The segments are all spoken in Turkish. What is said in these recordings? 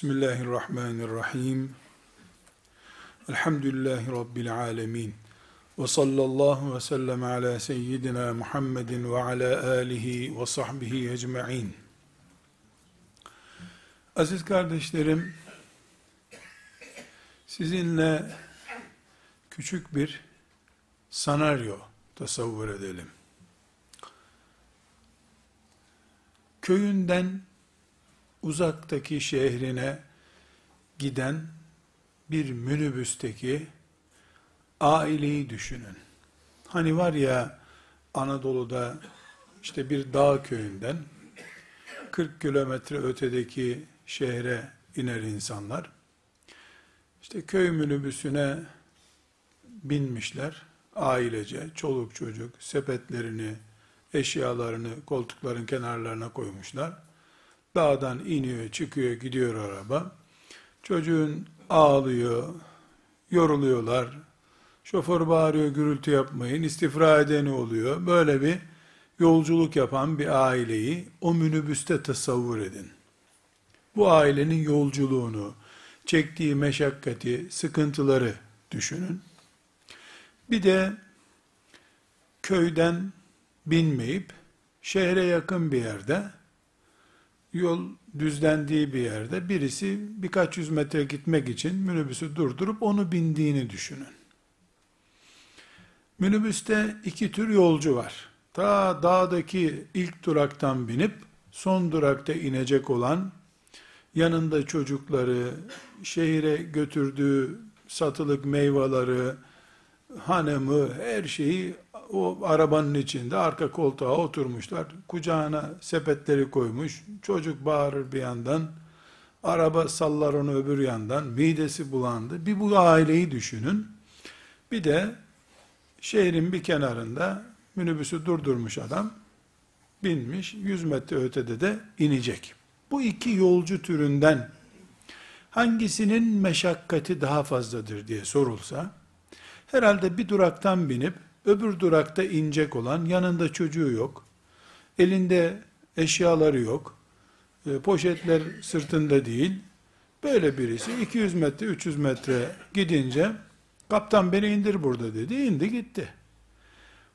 Bismillahirrahmanirrahim. Elhamdülillahi Rabbil alemin. Ve sallallahu ve sellem ala seyyidina Muhammedin ve ala alihi ve sahbihi ecma'in. Aziz kardeşlerim, sizinle küçük bir senaryo tasavvur edelim. Köyünden uzaktaki şehrine giden bir minibüsteki aileyi düşünün. Hani var ya Anadolu'da işte bir dağ köyünden 40 kilometre ötedeki şehre iner insanlar. İşte köy minibüsüne binmişler ailece, çoluk çocuk, sepetlerini, eşyalarını koltukların kenarlarına koymuşlar. Dağdan iniyor, çıkıyor, gidiyor araba. Çocuğun ağlıyor, yoruluyorlar. Şoför bağırıyor, gürültü yapmayın, istifra edeni oluyor. Böyle bir yolculuk yapan bir aileyi o minibüste tasavvur edin. Bu ailenin yolculuğunu, çektiği meşakkati, sıkıntıları düşünün. Bir de köyden binmeyip şehre yakın bir yerde yol düzlendiği bir yerde birisi birkaç yüz metre gitmek için minibüsü durdurup onu bindiğini düşünün. Minibüste iki tür yolcu var. Ta dağdaki ilk duraktan binip son durakta inecek olan yanında çocukları, şehire götürdüğü satılık meyveleri, hanımı, her şeyi o arabanın içinde arka koltuğa oturmuşlar. Kucağına sepetleri koymuş. Çocuk bağırır bir yandan. Araba sallar onu öbür yandan. Midesi bulandı. Bir bu aileyi düşünün. Bir de şehrin bir kenarında minibüsü durdurmuş adam. Binmiş. 100 metre ötede de inecek. Bu iki yolcu türünden hangisinin meşakkati daha fazladır diye sorulsa, herhalde bir duraktan binip öbür durakta inecek olan yanında çocuğu yok, elinde eşyaları yok, e, poşetler sırtında değil, böyle birisi 200 metre 300 metre gidince kaptan beni indir burada dedi, indi gitti.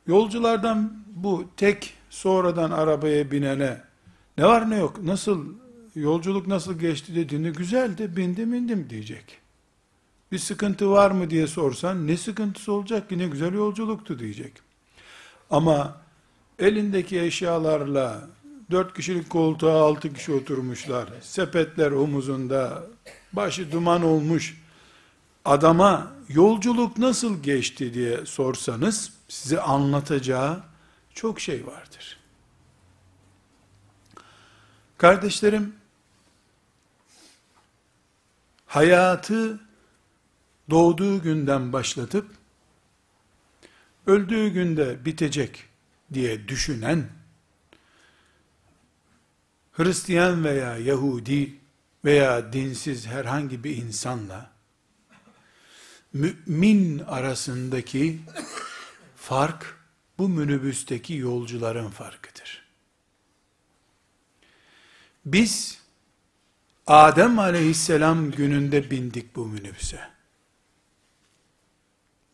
Yolculardan bu tek sonradan arabaya binene ne var ne yok, nasıl yolculuk nasıl geçti? dediğinde güzeldi, bindim indim diyecek bir sıkıntı var mı diye sorsan ne sıkıntısı olacak ki ne güzel yolculuktu diyecek. Ama elindeki eşyalarla dört kişilik koltuğa altı kişi oturmuşlar. Sepetler omuzunda başı duman olmuş adama yolculuk nasıl geçti diye sorsanız size anlatacağı çok şey vardır. Kardeşlerim hayatı doğduğu günden başlatıp öldüğü günde bitecek diye düşünen Hristiyan veya Yahudi veya dinsiz herhangi bir insanla mümin arasındaki fark bu minibüsteki yolcuların farkıdır. Biz Adem aleyhisselam gününde bindik bu minibüse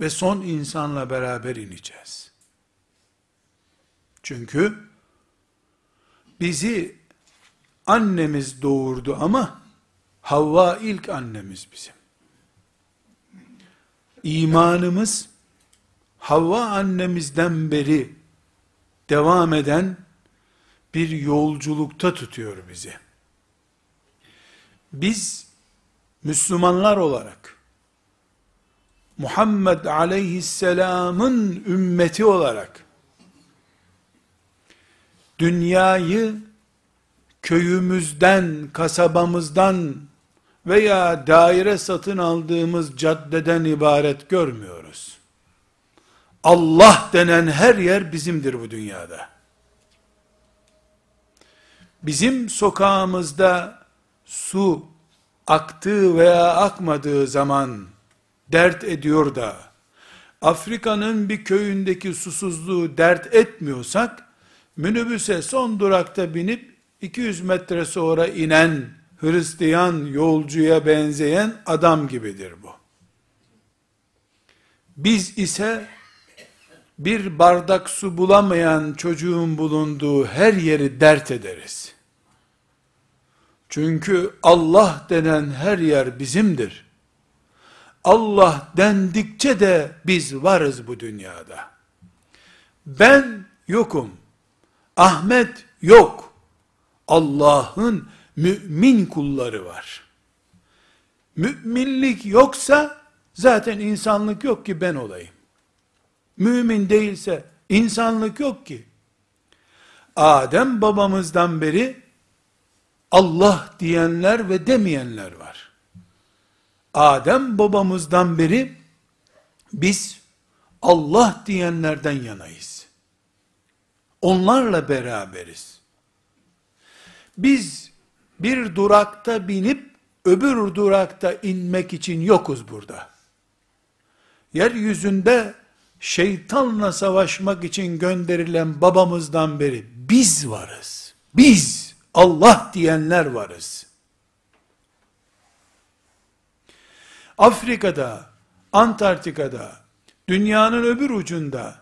ve son insanla beraber ineceğiz. Çünkü bizi annemiz doğurdu ama Havva ilk annemiz bizim. İmanımız Havva annemizden beri devam eden bir yolculukta tutuyor bizi. Biz Müslümanlar olarak Muhammed aleyhisselamın ümmeti olarak dünyayı köyümüzden, kasabamızdan veya daire satın aldığımız caddeden ibaret görmüyoruz. Allah denen her yer bizimdir bu dünyada. Bizim sokağımızda su aktığı veya akmadığı zaman dert ediyor da, Afrika'nın bir köyündeki susuzluğu dert etmiyorsak, minibüse son durakta binip 200 metre sonra inen Hristiyan yolcuya benzeyen adam gibidir bu. Biz ise bir bardak su bulamayan çocuğun bulunduğu her yeri dert ederiz. Çünkü Allah denen her yer bizimdir. Allah dendikçe de biz varız bu dünyada. Ben yokum. Ahmet yok. Allah'ın mümin kulları var. Müminlik yoksa zaten insanlık yok ki ben olayım. Mümin değilse insanlık yok ki. Adem babamızdan beri Allah diyenler ve demeyenler var. Adem babamızdan beri biz Allah diyenlerden yanayız. Onlarla beraberiz. Biz bir durakta binip öbür durakta inmek için yokuz burada. Yeryüzünde şeytanla savaşmak için gönderilen babamızdan beri biz varız. Biz Allah diyenler varız. Afrika'da, Antarktika'da, dünyanın öbür ucunda,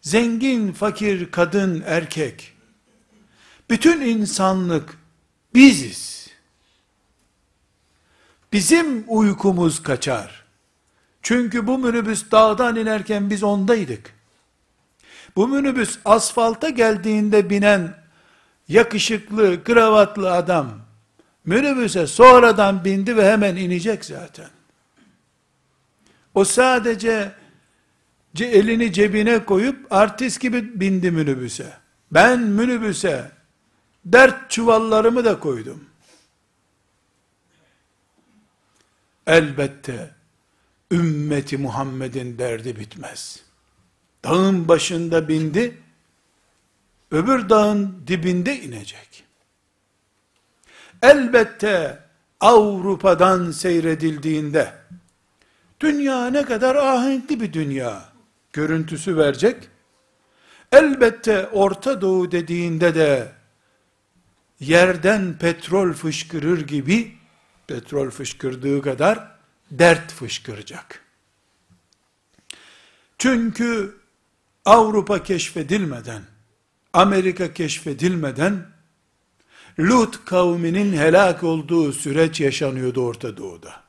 zengin, fakir, kadın, erkek, bütün insanlık biziz. Bizim uykumuz kaçar. Çünkü bu minibüs dağdan inerken biz ondaydık. Bu minibüs asfalta geldiğinde binen yakışıklı, kravatlı adam minibüse sonradan bindi ve hemen inecek zaten. O sadece elini cebine koyup artist gibi bindi minibüse. Ben minibüse dert çuvallarımı da koydum. Elbette ümmeti Muhammed'in derdi bitmez. Dağın başında bindi, öbür dağın dibinde inecek. Elbette Avrupa'dan seyredildiğinde, dünya ne kadar ahenkli bir dünya görüntüsü verecek. Elbette Orta Doğu dediğinde de yerden petrol fışkırır gibi petrol fışkırdığı kadar dert fışkıracak. Çünkü Avrupa keşfedilmeden, Amerika keşfedilmeden, Lut kavminin helak olduğu süreç yaşanıyordu Orta Doğu'da.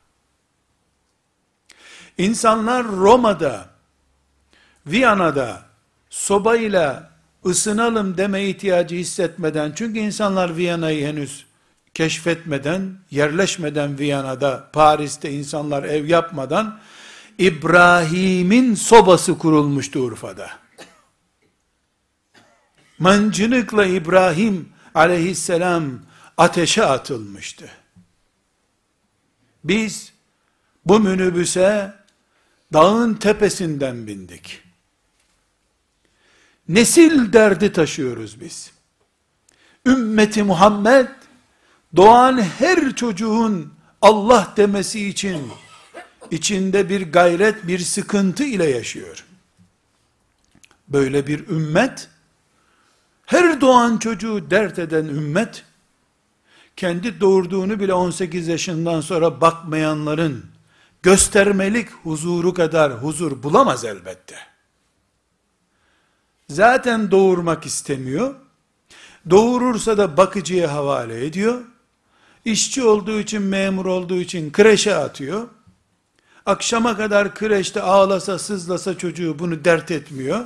İnsanlar Roma'da, Viyana'da sobayla ısınalım deme ihtiyacı hissetmeden, çünkü insanlar Viyana'yı henüz keşfetmeden, yerleşmeden Viyana'da, Paris'te insanlar ev yapmadan, İbrahim'in sobası kurulmuştu Urfa'da. Mancınıkla İbrahim aleyhisselam ateşe atılmıştı. Biz bu minibüse dağın tepesinden bindik. Nesil derdi taşıyoruz biz. Ümmeti Muhammed doğan her çocuğun Allah demesi için içinde bir gayret, bir sıkıntı ile yaşıyor. Böyle bir ümmet, her doğan çocuğu dert eden ümmet, kendi doğurduğunu bile 18 yaşından sonra bakmayanların, göstermelik huzuru kadar huzur bulamaz elbette. Zaten doğurmak istemiyor, doğurursa da bakıcıya havale ediyor, işçi olduğu için, memur olduğu için kreşe atıyor, Akşama kadar kreşte ağlasa sızlasa çocuğu bunu dert etmiyor.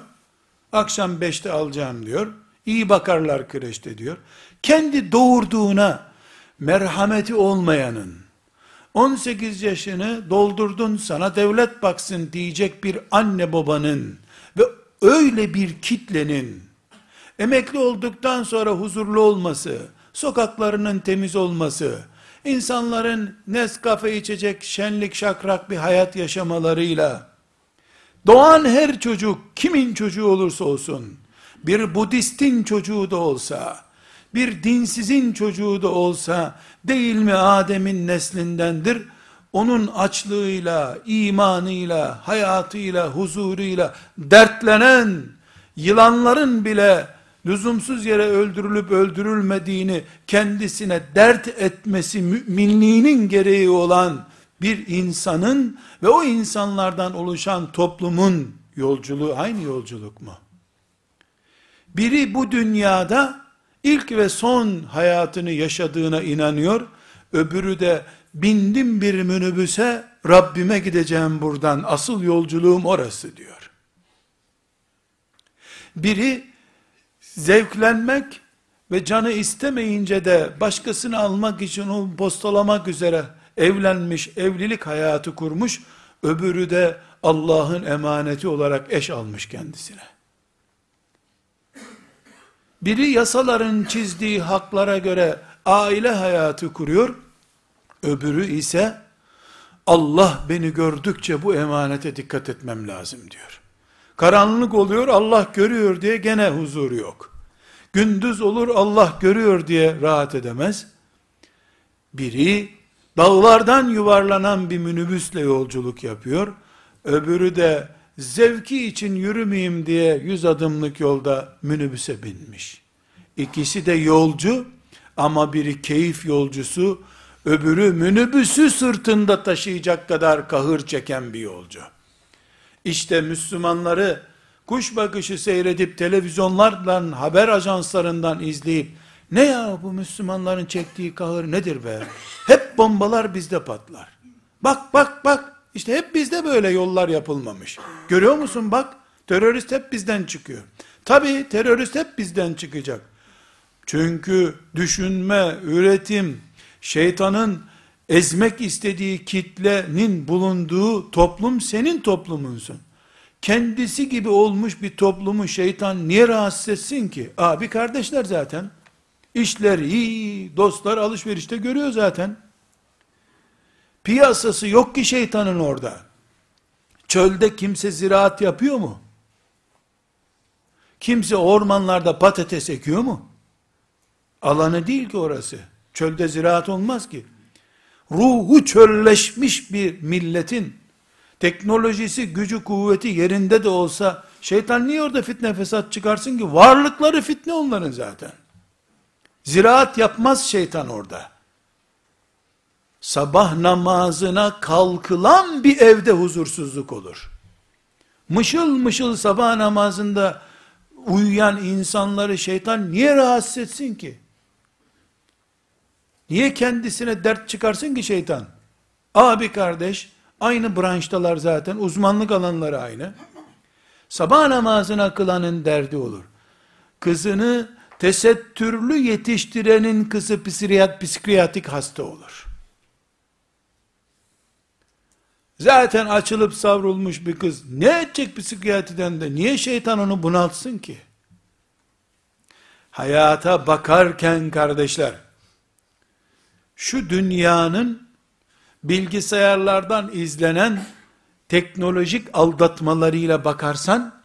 Akşam beşte alacağım diyor. İyi bakarlar kreşte diyor. Kendi doğurduğuna merhameti olmayanın 18 yaşını doldurdun sana devlet baksın diyecek bir anne babanın ve öyle bir kitlenin emekli olduktan sonra huzurlu olması, sokaklarının temiz olması, insanların Nescafe içecek şenlik şakrak bir hayat yaşamalarıyla, doğan her çocuk, kimin çocuğu olursa olsun, bir Budistin çocuğu da olsa, bir dinsizin çocuğu da olsa, değil mi Adem'in neslindendir, onun açlığıyla, imanıyla, hayatıyla, huzuruyla dertlenen, yılanların bile lüzumsuz yere öldürülüp öldürülmediğini kendisine dert etmesi müminliğinin gereği olan bir insanın ve o insanlardan oluşan toplumun yolculuğu aynı yolculuk mu? Biri bu dünyada ilk ve son hayatını yaşadığına inanıyor, öbürü de bindim bir minibüse Rabbime gideceğim buradan asıl yolculuğum orası diyor. Biri zevklenmek ve canı istemeyince de başkasını almak için onu postalamak üzere evlenmiş, evlilik hayatı kurmuş, öbürü de Allah'ın emaneti olarak eş almış kendisine. Biri yasaların çizdiği haklara göre aile hayatı kuruyor, öbürü ise Allah beni gördükçe bu emanete dikkat etmem lazım diyor. Karanlık oluyor Allah görüyor diye gene huzur yok. Gündüz olur Allah görüyor diye rahat edemez. Biri dağlardan yuvarlanan bir minibüsle yolculuk yapıyor. Öbürü de zevki için yürümeyeyim diye yüz adımlık yolda minibüse binmiş. İkisi de yolcu ama biri keyif yolcusu, öbürü minibüsü sırtında taşıyacak kadar kahır çeken bir yolcu. İşte Müslümanları kuş bakışı seyredip televizyonlardan, haber ajanslarından izleyip ne ya bu Müslümanların çektiği kahır nedir be? Hep bombalar bizde patlar. Bak bak bak işte hep bizde böyle yollar yapılmamış. Görüyor musun bak terörist hep bizden çıkıyor. Tabi terörist hep bizden çıkacak. Çünkü düşünme, üretim, şeytanın ezmek istediği kitlenin bulunduğu toplum senin toplumunsun. Kendisi gibi olmuş bir toplumu şeytan niye rahatsız etsin ki? Abi kardeşler zaten. İşler iyi, dostlar alışverişte görüyor zaten. Piyasası yok ki şeytanın orada. Çölde kimse ziraat yapıyor mu? Kimse ormanlarda patates ekiyor mu? Alanı değil ki orası. Çölde ziraat olmaz ki. Ruhu çölleşmiş bir milletin teknolojisi, gücü, kuvveti yerinde de olsa şeytan niye orada fitne fesat çıkarsın ki? Varlıkları fitne onların zaten. Ziraat yapmaz şeytan orada. Sabah namazına kalkılan bir evde huzursuzluk olur. Mışıl mışıl sabah namazında uyuyan insanları şeytan niye rahatsız etsin ki? Niye kendisine dert çıkarsın ki şeytan? Abi kardeş, aynı branştalar zaten, uzmanlık alanları aynı. Sabah namazına kılanın derdi olur. Kızını tesettürlü yetiştirenin kızı psikriyat, psikiyatrik hasta olur. Zaten açılıp savrulmuş bir kız ne edecek psikiyatriden de niye şeytan onu bunaltsın ki? Hayata bakarken kardeşler şu dünyanın bilgisayarlardan izlenen teknolojik aldatmalarıyla bakarsan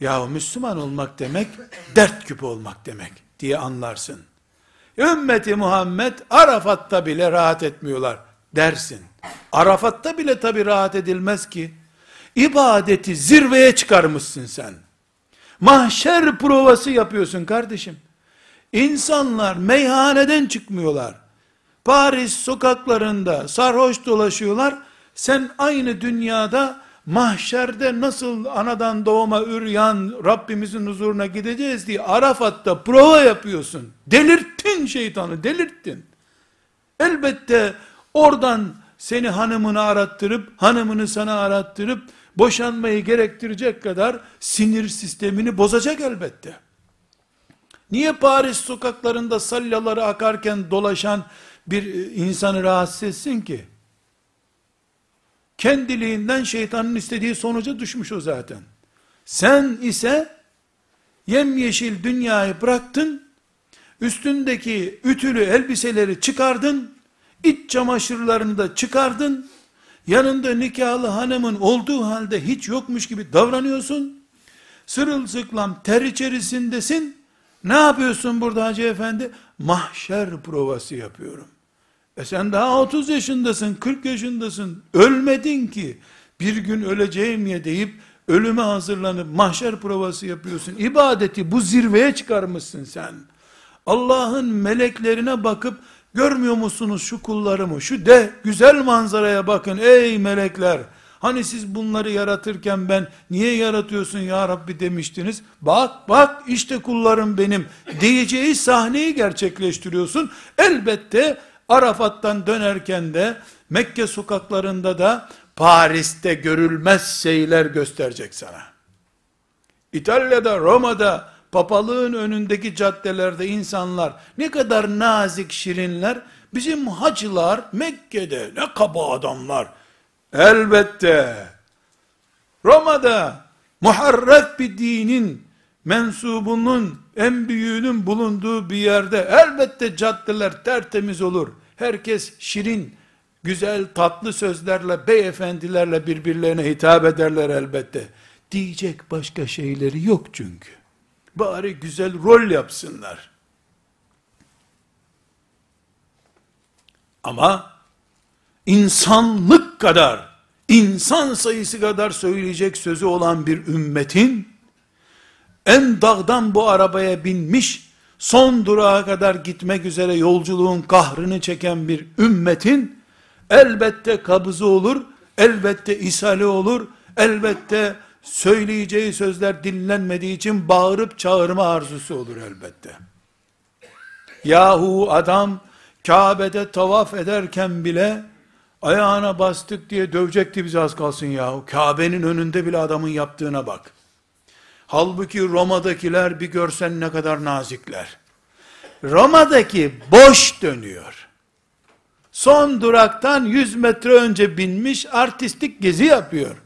ya Müslüman olmak demek dert küpü olmak demek diye anlarsın. Ümmeti Muhammed Arafat'ta bile rahat etmiyorlar dersin. Arafat'ta bile tabi rahat edilmez ki. İbadeti zirveye çıkarmışsın sen. Mahşer provası yapıyorsun kardeşim. İnsanlar meyhaneden çıkmıyorlar. Paris sokaklarında sarhoş dolaşıyorlar. Sen aynı dünyada mahşerde nasıl anadan doğma üryan Rabbimizin huzuruna gideceğiz diye Arafat'ta prova yapıyorsun. Delirttin şeytanı, delirttin. Elbette oradan seni hanımını arattırıp, hanımını sana arattırıp, boşanmayı gerektirecek kadar sinir sistemini bozacak elbette. Niye Paris sokaklarında sallaları akarken dolaşan bir insanı rahatsız etsin ki? Kendiliğinden şeytanın istediği sonuca düşmüş o zaten. Sen ise yemyeşil dünyayı bıraktın, üstündeki ütülü elbiseleri çıkardın, iç çamaşırlarını da çıkardın, yanında nikahlı hanımın olduğu halde hiç yokmuş gibi davranıyorsun, sırılsıklam ter içerisindesin, ne yapıyorsun burada hacı efendi? Mahşer provası yapıyorum. E sen daha 30 yaşındasın, 40 yaşındasın, ölmedin ki, bir gün öleceğim ya deyip, ölüme hazırlanıp mahşer provası yapıyorsun. İbadeti bu zirveye çıkarmışsın sen. Allah'ın meleklerine bakıp görmüyor musunuz şu kullarımı? Şu de güzel manzaraya bakın ey melekler. Hani siz bunları yaratırken ben niye yaratıyorsun ya Rabbi demiştiniz. Bak bak işte kullarım benim diyeceği sahneyi gerçekleştiriyorsun. Elbette Arafat'tan dönerken de Mekke sokaklarında da Paris'te görülmez şeyler gösterecek sana. İtalya'da, Roma'da, papalığın önündeki caddelerde insanlar ne kadar nazik şirinler, bizim hacılar Mekke'de ne kaba adamlar. Elbette Roma'da muharref bir dinin mensubunun en büyüğünün bulunduğu bir yerde elbette caddeler tertemiz olur. Herkes şirin, güzel, tatlı sözlerle, beyefendilerle birbirlerine hitap ederler elbette. Diyecek başka şeyleri yok çünkü. Bari güzel rol yapsınlar. Ama insanlık kadar, insan sayısı kadar söyleyecek sözü olan bir ümmetin, en dağdan bu arabaya binmiş, son durağa kadar gitmek üzere yolculuğun kahrını çeken bir ümmetin, elbette kabızı olur, elbette ishali olur, elbette söyleyeceği sözler dinlenmediği için bağırıp çağırma arzusu olur elbette. Yahu adam Kabe'de tavaf ederken bile ayağına bastık diye dövecekti bizi az kalsın yahu. Kabe'nin önünde bile adamın yaptığına bak. Halbuki Roma'dakiler bir görsen ne kadar nazikler. Roma'daki boş dönüyor. Son duraktan 100 metre önce binmiş artistik gezi yapıyor.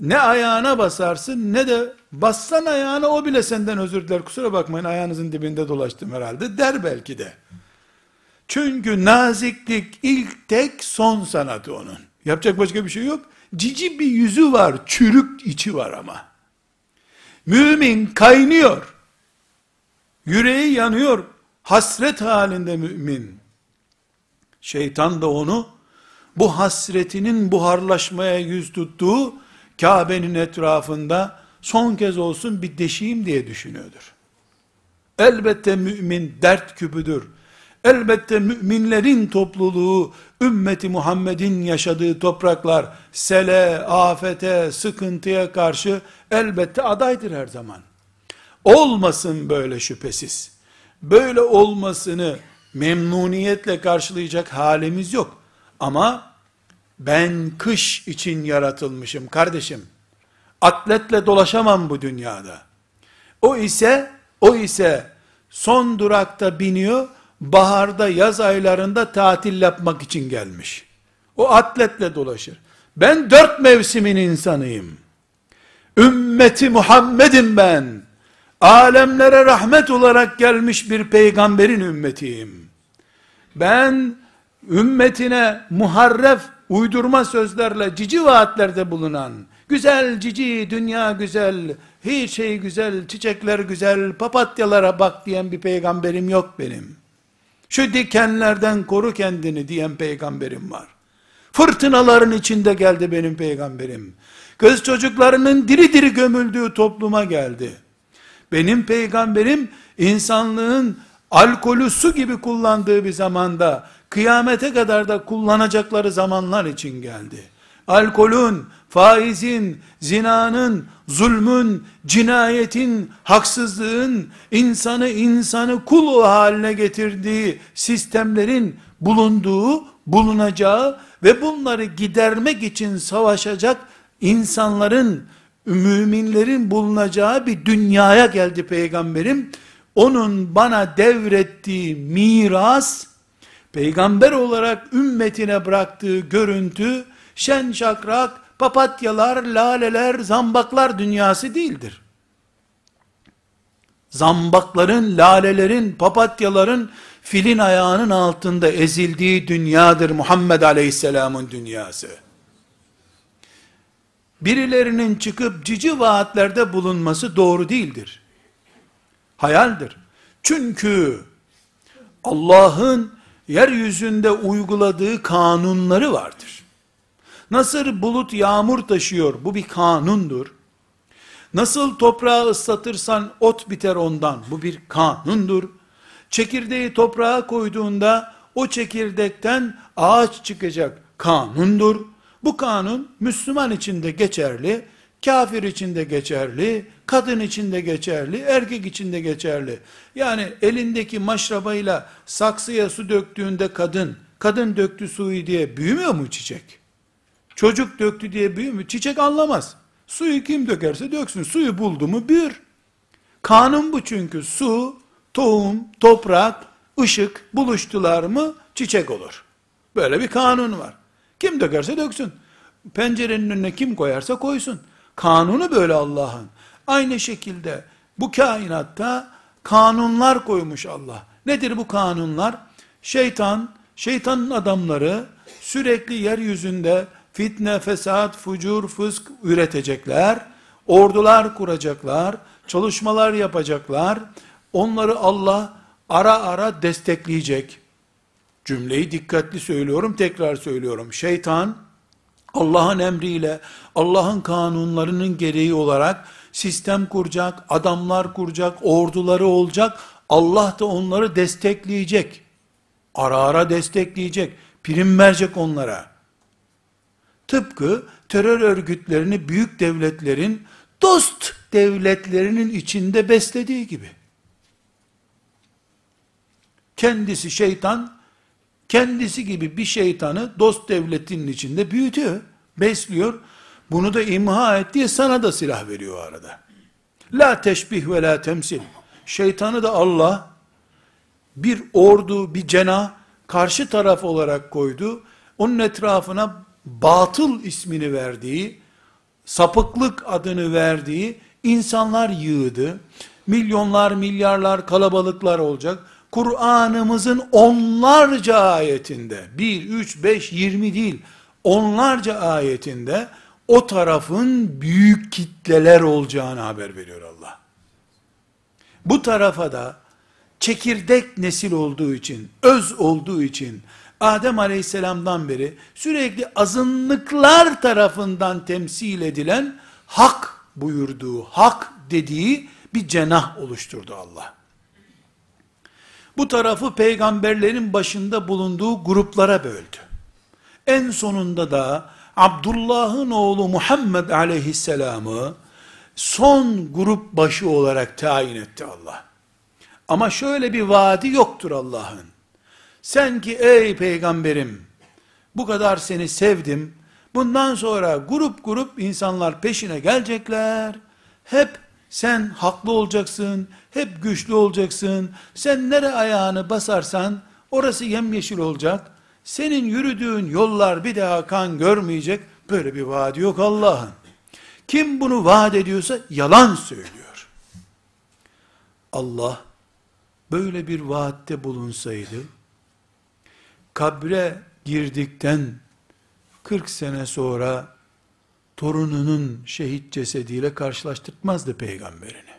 Ne ayağına basarsın ne de bassan ayağına o bile senden özür diler. Kusura bakmayın ayağınızın dibinde dolaştım herhalde der belki de. Çünkü naziklik ilk tek son sanatı onun. Yapacak başka bir şey yok. Cici bir yüzü var, çürük içi var ama. Mümin kaynıyor. Yüreği yanıyor. Hasret halinde mümin. Şeytan da onu bu hasretinin buharlaşmaya yüz tuttuğu Kabe'nin etrafında son kez olsun bir deşeyim diye düşünüyordur. Elbette mümin dert küpüdür. Elbette müminlerin topluluğu, ümmeti Muhammed'in yaşadığı topraklar, sele, afete, sıkıntıya karşı elbette adaydır her zaman. Olmasın böyle şüphesiz. Böyle olmasını memnuniyetle karşılayacak halimiz yok. Ama ben kış için yaratılmışım kardeşim. Atletle dolaşamam bu dünyada. O ise, o ise son durakta biniyor, baharda, yaz aylarında tatil yapmak için gelmiş. O atletle dolaşır. Ben dört mevsimin insanıyım. Ümmeti Muhammed'im ben. Alemlere rahmet olarak gelmiş bir peygamberin ümmetiyim. Ben ümmetine muharref uydurma sözlerle cici vaatlerde bulunan, güzel cici, dünya güzel, her şey güzel, çiçekler güzel, papatyalara bak diyen bir peygamberim yok benim. Şu dikenlerden koru kendini diyen peygamberim var. Fırtınaların içinde geldi benim peygamberim. Kız çocuklarının diri diri gömüldüğü topluma geldi. Benim peygamberim insanlığın alkolü su gibi kullandığı bir zamanda kıyamete kadar da kullanacakları zamanlar için geldi. Alkolün, faizin, zinanın, zulmün, cinayetin, haksızlığın, insanı insanı kul haline getirdiği sistemlerin bulunduğu, bulunacağı ve bunları gidermek için savaşacak insanların, müminlerin bulunacağı bir dünyaya geldi peygamberim. Onun bana devrettiği miras, peygamber olarak ümmetine bıraktığı görüntü, şen şakrak, papatyalar, laleler, zambaklar dünyası değildir. Zambakların, lalelerin, papatyaların filin ayağının altında ezildiği dünyadır Muhammed Aleyhisselam'ın dünyası. Birilerinin çıkıp cici vaatlerde bulunması doğru değildir. Hayaldir. Çünkü Allah'ın yeryüzünde uyguladığı kanunları vardır. Nasıl bulut yağmur taşıyor, bu bir kanundur. Nasıl toprağı ıslatırsan ot biter ondan, bu bir kanundur. Çekirdeği toprağa koyduğunda o çekirdekten ağaç çıkacak kanundur. Bu kanun Müslüman için de geçerli, kafir için de geçerli, kadın için de geçerli, erkek için de geçerli. Yani elindeki maşrabayla saksıya su döktüğünde kadın, kadın döktü suyu diye büyümüyor mu çiçek? Çocuk döktü diye büyümüyor. Çiçek anlamaz. Suyu kim dökerse döksün. Suyu buldu mu büyür. Kanun bu çünkü. Su, tohum, toprak, ışık buluştular mı çiçek olur. Böyle bir kanun var. Kim dökerse döksün. Pencerenin önüne kim koyarsa koysun. Kanunu böyle Allah'ın. Aynı şekilde bu kainatta kanunlar koymuş Allah. Nedir bu kanunlar? Şeytan, şeytanın adamları sürekli yeryüzünde fitne, fesat, fucur, fısk üretecekler. Ordular kuracaklar, çalışmalar yapacaklar. Onları Allah ara ara destekleyecek. Cümleyi dikkatli söylüyorum, tekrar söylüyorum. Şeytan Allah'ın emriyle, Allah'ın kanunlarının gereği olarak sistem kuracak, adamlar kuracak, orduları olacak. Allah da onları destekleyecek. Ara ara destekleyecek. Prim verecek onlara. Tıpkı terör örgütlerini büyük devletlerin dost devletlerinin içinde beslediği gibi. Kendisi şeytan, kendisi gibi bir şeytanı dost devletinin içinde büyütüyor, besliyor. Bunu da imha et diye sana da silah veriyor arada. La teşbih ve la temsil. Şeytanı da Allah bir ordu, bir cena karşı taraf olarak koydu. Onun etrafına batıl ismini verdiği, sapıklık adını verdiği insanlar yığdı. Milyonlar, milyarlar, kalabalıklar olacak. Kur'an'ımızın onlarca ayetinde, 1, 3, 5, 20 değil, onlarca ayetinde o tarafın büyük kitleler olacağını haber veriyor Allah. Bu tarafa da çekirdek nesil olduğu için, öz olduğu için, Adem aleyhisselamdan beri sürekli azınlıklar tarafından temsil edilen hak buyurduğu, hak dediği bir cenah oluşturdu Allah. Bu tarafı peygamberlerin başında bulunduğu gruplara böldü. En sonunda da Abdullah'ın oğlu Muhammed aleyhisselamı son grup başı olarak tayin etti Allah. Ama şöyle bir vaadi yoktur Allah'ın. Sen ki ey peygamberim bu kadar seni sevdim. Bundan sonra grup grup insanlar peşine gelecekler. Hep sen haklı olacaksın, hep güçlü olacaksın. Sen nere ayağını basarsan orası yemyeşil olacak. Senin yürüdüğün yollar bir daha kan görmeyecek. Böyle bir vaadi yok Allah'ın. Kim bunu vaat ediyorsa yalan söylüyor. Allah böyle bir vaatte bulunsaydı, kabre girdikten 40 sene sonra torununun şehit cesediyle karşılaştırmazdı peygamberini.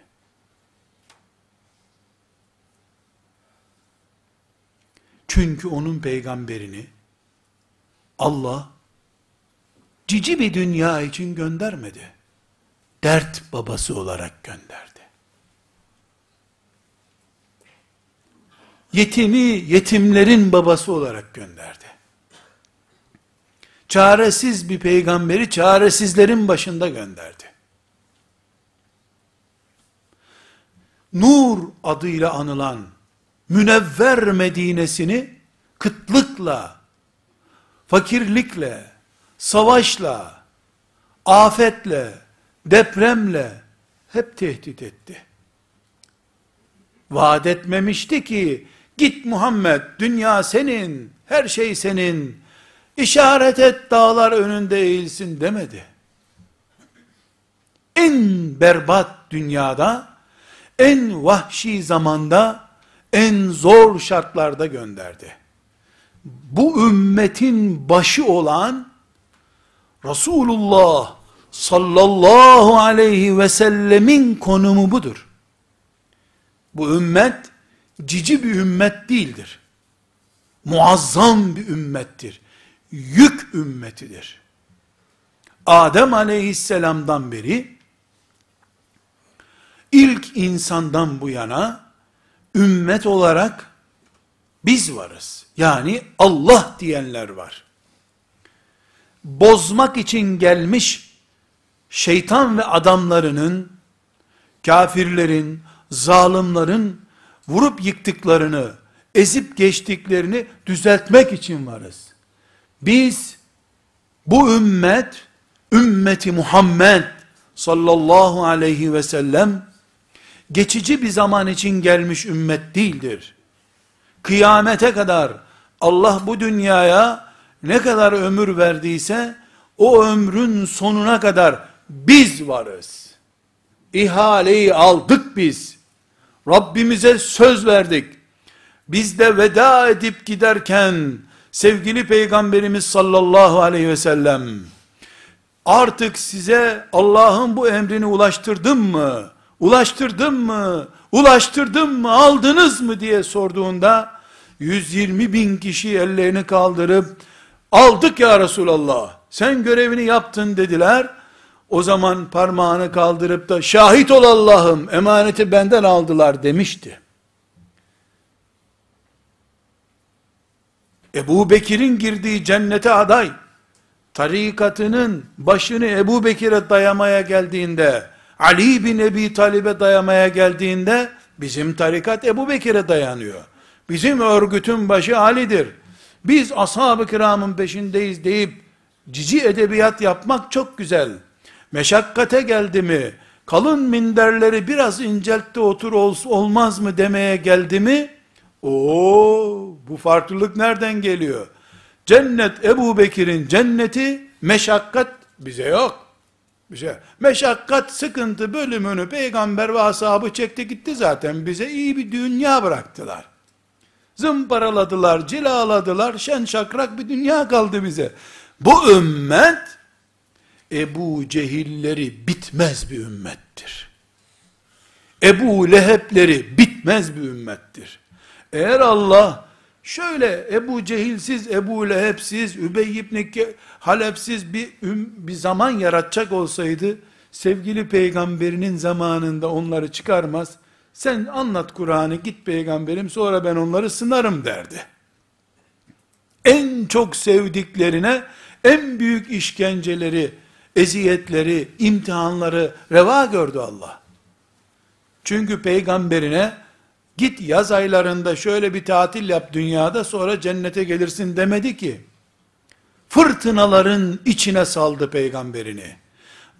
Çünkü onun peygamberini Allah cici bir dünya için göndermedi. Dert babası olarak gönderdi. Yetimi yetimlerin babası olarak gönderdi. Çaresiz bir peygamberi çaresizlerin başında gönderdi. Nur adıyla anılan münevver Medine'sini kıtlıkla, fakirlikle, savaşla, afetle, depremle hep tehdit etti. Vaat etmemişti ki, git Muhammed, dünya senin, her şey senin, işaret et dağlar önünde eğilsin demedi. En berbat dünyada, en vahşi zamanda, en zor şartlarda gönderdi. Bu ümmetin başı olan Resulullah sallallahu aleyhi ve sellemin konumu budur. Bu ümmet cici bir ümmet değildir. Muazzam bir ümmettir. Yük ümmetidir. Adem aleyhisselamdan beri ilk insandan bu yana ümmet olarak biz varız. Yani Allah diyenler var. Bozmak için gelmiş şeytan ve adamlarının, kafirlerin, zalimlerin vurup yıktıklarını, ezip geçtiklerini düzeltmek için varız. Biz bu ümmet, ümmeti Muhammed sallallahu aleyhi ve sellem geçici bir zaman için gelmiş ümmet değildir. Kıyamete kadar Allah bu dünyaya ne kadar ömür verdiyse o ömrün sonuna kadar biz varız. İhaleyi aldık biz. Rabbimize söz verdik. Biz de veda edip giderken sevgili peygamberimiz sallallahu aleyhi ve sellem artık size Allah'ın bu emrini ulaştırdım mı? Ulaştırdım mı? Ulaştırdım mı? Aldınız mı diye sorduğunda 120 bin kişi ellerini kaldırıp aldık ya Resulallah sen görevini yaptın dediler. O zaman parmağını kaldırıp da şahit ol Allah'ım emaneti benden aldılar demişti. Ebu Bekir'in girdiği cennete aday, tarikatının başını Ebu Bekir'e dayamaya geldiğinde, Ali bin Ebi Talib'e dayamaya geldiğinde, bizim tarikat Ebu Bekir'e dayanıyor. Bizim örgütün başı Ali'dir. Biz ashab-ı kiramın peşindeyiz deyip, cici edebiyat yapmak çok güzel. Meşakkate geldi mi, kalın minderleri biraz inceltti otur olmaz mı demeye geldi mi, Oo, bu farklılık nereden geliyor? Cennet Ebu Bekir'in cenneti, meşakkat bize yok. Bize meşakkat, sıkıntı bölümünü peygamber ve ashabı çekti gitti zaten. Bize iyi bir dünya bıraktılar. Zımparaladılar, cilaladılar, şen şakrak bir dünya kaldı bize. Bu ümmet, Ebu Cehilleri bitmez bir ümmettir. Ebu Lehebleri bitmez bir ümmettir. Eğer Allah şöyle Ebu Cehilsiz, Ebu Lehebsiz, Übey ibn Halepsiz bir, bir zaman yaratacak olsaydı, sevgili peygamberinin zamanında onları çıkarmaz, sen anlat Kur'an'ı git peygamberim sonra ben onları sınarım derdi. En çok sevdiklerine en büyük işkenceleri, eziyetleri, imtihanları reva gördü Allah. Çünkü peygamberine Git yaz aylarında şöyle bir tatil yap dünyada sonra cennete gelirsin demedi ki. Fırtınaların içine saldı peygamberini.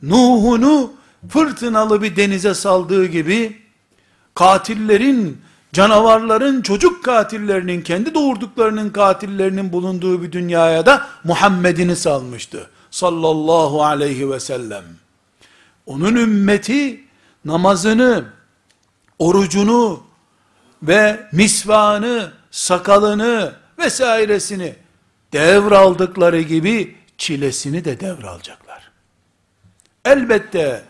Nuh'unu fırtınalı bir denize saldığı gibi katillerin, canavarların, çocuk katillerinin, kendi doğurduklarının katillerinin bulunduğu bir dünyaya da Muhammed'ini salmıştı. Sallallahu aleyhi ve sellem. Onun ümmeti namazını, orucunu, ve misvanı, sakalını vesairesini devraldıkları gibi çilesini de devralacaklar. Elbette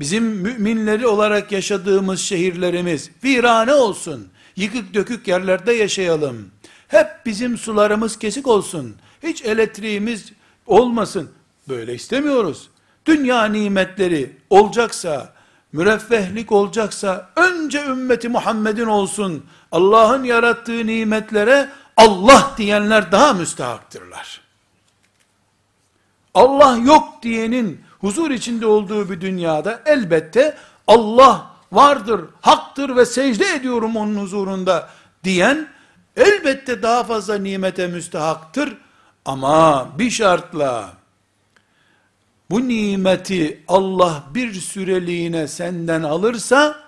bizim müminleri olarak yaşadığımız şehirlerimiz virane olsun. Yıkık dökük yerlerde yaşayalım. Hep bizim sularımız kesik olsun. Hiç elektriğimiz olmasın. Böyle istemiyoruz. Dünya nimetleri olacaksa, müreffehlik olacaksa önce ümmeti Muhammed'in olsun. Allah'ın yarattığı nimetlere Allah diyenler daha müstahaktırlar. Allah yok diyenin huzur içinde olduğu bir dünyada elbette Allah vardır, haktır ve secde ediyorum onun huzurunda diyen elbette daha fazla nimete müstahaktır. Ama bir şartla bu nimeti Allah bir süreliğine senden alırsa,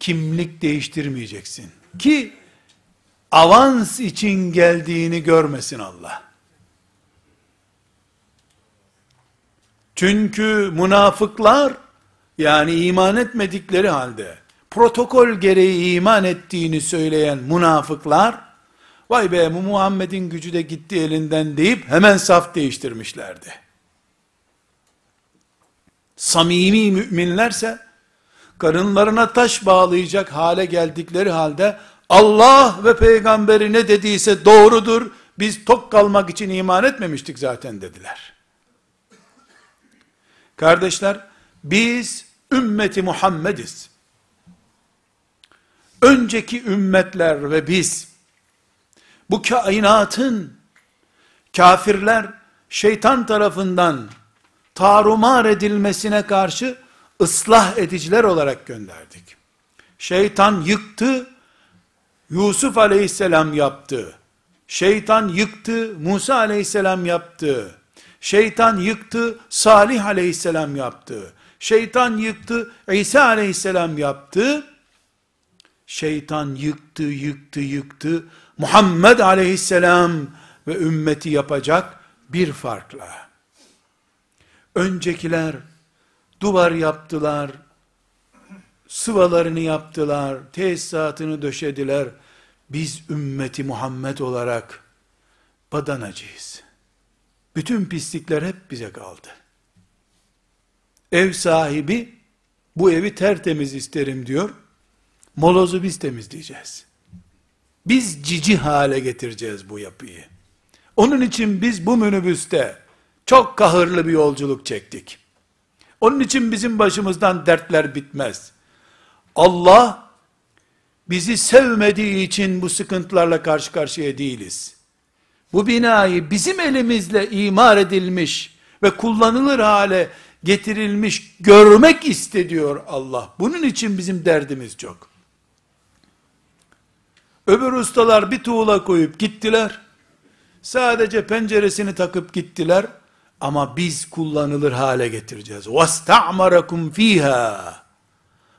kimlik değiştirmeyeceksin. Ki, avans için geldiğini görmesin Allah. Çünkü münafıklar, yani iman etmedikleri halde, protokol gereği iman ettiğini söyleyen münafıklar, vay be bu Muhammed'in gücü de gitti elinden deyip hemen saf değiştirmişlerdi samimi müminlerse, karınlarına taş bağlayacak hale geldikleri halde, Allah ve peygamberi ne dediyse doğrudur, biz tok kalmak için iman etmemiştik zaten dediler. Kardeşler, biz ümmeti Muhammediz. Önceki ümmetler ve biz, bu kainatın kafirler şeytan tarafından tarumar edilmesine karşı ıslah ediciler olarak gönderdik. Şeytan yıktı, Yusuf aleyhisselam yaptı. Şeytan yıktı, Musa aleyhisselam yaptı. Şeytan yıktı, Salih aleyhisselam yaptı. Şeytan yıktı, İsa aleyhisselam yaptı. Şeytan yıktı, yıktı, yıktı. Muhammed aleyhisselam ve ümmeti yapacak bir farkla. Öncekiler duvar yaptılar, sıvalarını yaptılar, tesisatını döşediler. Biz ümmeti Muhammed olarak badanacıyız. Bütün pislikler hep bize kaldı. Ev sahibi bu evi tertemiz isterim diyor. Molozu biz temizleyeceğiz. Biz cici hale getireceğiz bu yapıyı. Onun için biz bu minibüste çok kahırlı bir yolculuk çektik. Onun için bizim başımızdan dertler bitmez. Allah bizi sevmediği için bu sıkıntılarla karşı karşıya değiliz. Bu binayı bizim elimizle imar edilmiş ve kullanılır hale getirilmiş görmek istediyor Allah. Bunun için bizim derdimiz çok. Öbür ustalar bir tuğla koyup gittiler. Sadece penceresini takıp gittiler. Ama biz kullanılır hale getireceğiz. وَاسْتَعْمَرَكُمْ fiha.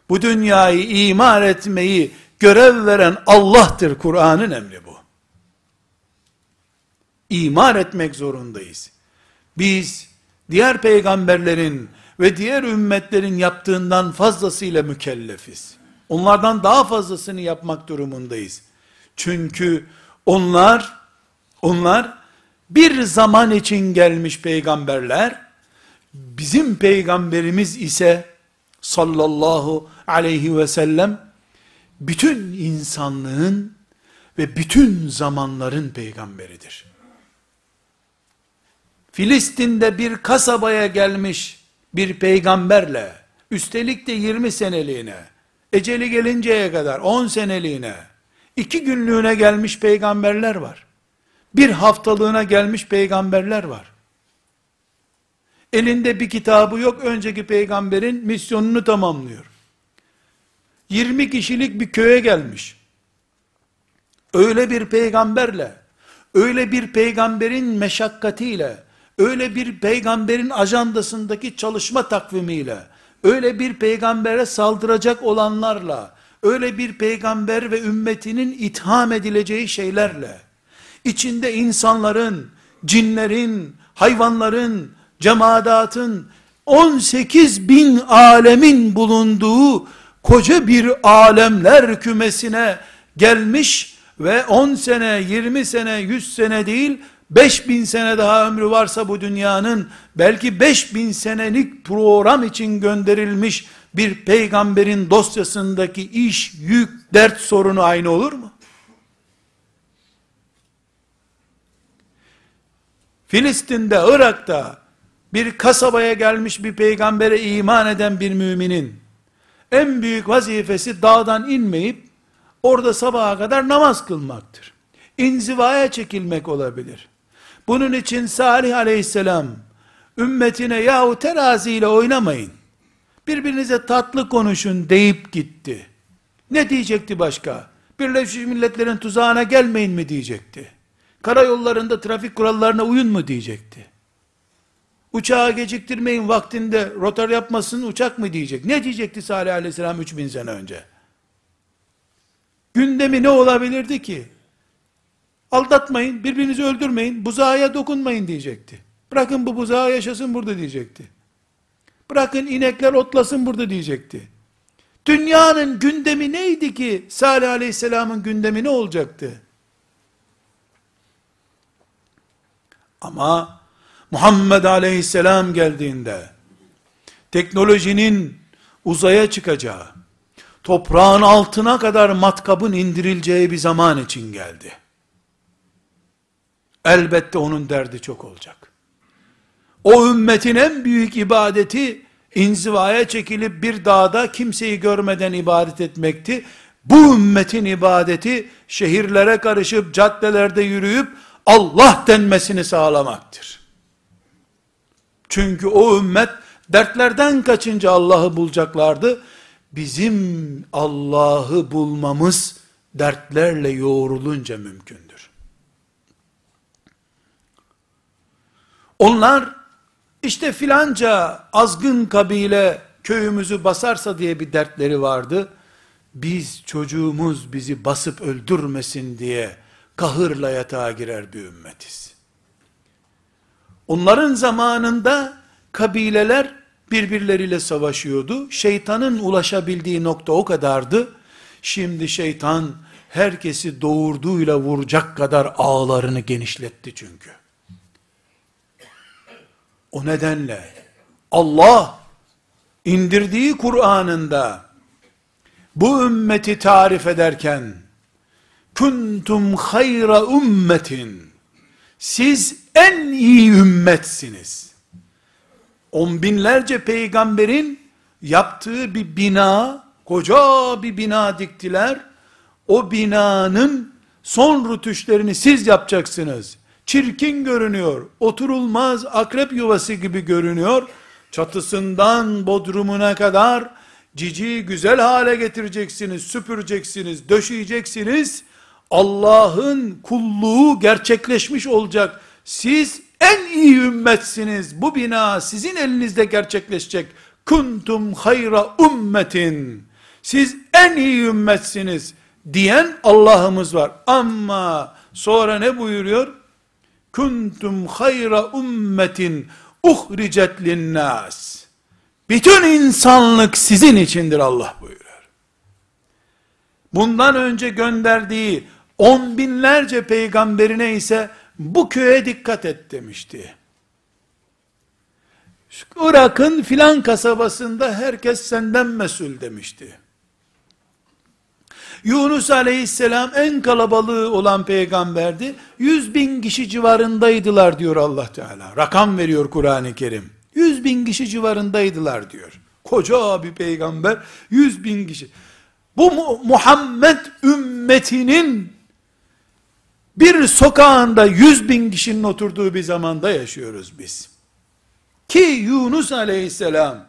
Bu dünyayı imar etmeyi görev veren Allah'tır. Kur'an'ın emri bu. İmar etmek zorundayız. Biz diğer peygamberlerin ve diğer ümmetlerin yaptığından fazlasıyla mükellefiz. Onlardan daha fazlasını yapmak durumundayız. Çünkü onlar onlar bir zaman için gelmiş peygamberler, bizim peygamberimiz ise sallallahu aleyhi ve sellem, bütün insanlığın ve bütün zamanların peygamberidir. Filistin'de bir kasabaya gelmiş bir peygamberle, üstelik de 20 seneliğine, eceli gelinceye kadar 10 seneliğine, iki günlüğüne gelmiş peygamberler var bir haftalığına gelmiş peygamberler var. Elinde bir kitabı yok, önceki peygamberin misyonunu tamamlıyor. 20 kişilik bir köye gelmiş. Öyle bir peygamberle, öyle bir peygamberin meşakkatiyle, öyle bir peygamberin ajandasındaki çalışma takvimiyle, öyle bir peygambere saldıracak olanlarla, öyle bir peygamber ve ümmetinin itham edileceği şeylerle, içinde insanların, cinlerin, hayvanların, cemaatın, 18 bin alemin bulunduğu koca bir alemler kümesine gelmiş ve 10 sene, 20 sene, 100 sene değil, 5000 sene daha ömrü varsa bu dünyanın, belki 5000 senelik program için gönderilmiş bir peygamberin dosyasındaki iş, yük, dert sorunu aynı olur mu? Filistin'de, Irak'ta bir kasabaya gelmiş bir peygambere iman eden bir müminin en büyük vazifesi dağdan inmeyip orada sabaha kadar namaz kılmaktır. İnzivaya çekilmek olabilir. Bunun için Salih aleyhisselam ümmetine yahu teraziyle oynamayın. Birbirinize tatlı konuşun deyip gitti. Ne diyecekti başka? Birleşmiş Milletler'in tuzağına gelmeyin mi diyecekti. Karayollarında trafik kurallarına uyun mu diyecekti. Uçağı geciktirmeyin vaktinde rotor yapmasın uçak mı diyecek. Ne diyecekti Salih aleyhisselam 3000 sene önce? Gündemi ne olabilirdi ki? Aldatmayın, birbirinizi öldürmeyin, buzağa dokunmayın diyecekti. Bırakın bu buzağı yaşasın burada diyecekti. Bırakın inekler otlasın burada diyecekti. Dünyanın gündemi neydi ki Salih aleyhisselamın gündemi ne olacaktı? Ama Muhammed aleyhisselam geldiğinde teknolojinin uzaya çıkacağı, toprağın altına kadar matkabın indirileceği bir zaman için geldi. Elbette onun derdi çok olacak. O ümmetin en büyük ibadeti inzivaya çekilip bir dağda kimseyi görmeden ibadet etmekti. Bu ümmetin ibadeti şehirlere karışıp caddelerde yürüyüp Allah denmesini sağlamaktır. Çünkü o ümmet dertlerden kaçınca Allah'ı bulacaklardı. Bizim Allah'ı bulmamız dertlerle yoğrulunca mümkündür. Onlar işte filanca azgın kabile köyümüzü basarsa diye bir dertleri vardı. Biz çocuğumuz bizi basıp öldürmesin diye kahırla yatağa girer bir ümmetiz. Onların zamanında kabileler birbirleriyle savaşıyordu. Şeytanın ulaşabildiği nokta o kadardı. Şimdi şeytan herkesi doğurduğuyla vuracak kadar ağlarını genişletti çünkü. O nedenle Allah indirdiği Kur'an'ında bu ümmeti tarif ederken kuntum hayra ümmetin siz en iyi ümmetsiniz. On binlerce peygamberin yaptığı bir bina, koca bir bina diktiler. O binanın son rütüşlerini siz yapacaksınız. Çirkin görünüyor, oturulmaz akrep yuvası gibi görünüyor. Çatısından bodrumuna kadar cici güzel hale getireceksiniz, süpüreceksiniz, döşeyeceksiniz. Allah'ın kulluğu gerçekleşmiş olacak. Siz en iyi ümmetsiniz. Bu bina sizin elinizde gerçekleşecek. Kuntum hayra ümmetin. Siz en iyi ümmetsiniz diyen Allah'ımız var. Ama sonra ne buyuruyor? Kuntum hayra ümmetin uhricet linnas. Bütün insanlık sizin içindir Allah buyuruyor. Bundan önce gönderdiği on binlerce peygamberine ise bu köye dikkat et demişti. Irak'ın filan kasabasında herkes senden mesul demişti. Yunus aleyhisselam en kalabalığı olan peygamberdi. Yüz bin kişi civarındaydılar diyor Allah Teala. Rakam veriyor Kur'an-ı Kerim. Yüz bin kişi civarındaydılar diyor. Koca bir peygamber, yüz bin kişi. Bu Muhammed ümmetinin bir sokağında yüz bin kişinin oturduğu bir zamanda yaşıyoruz biz. Ki Yunus aleyhisselam,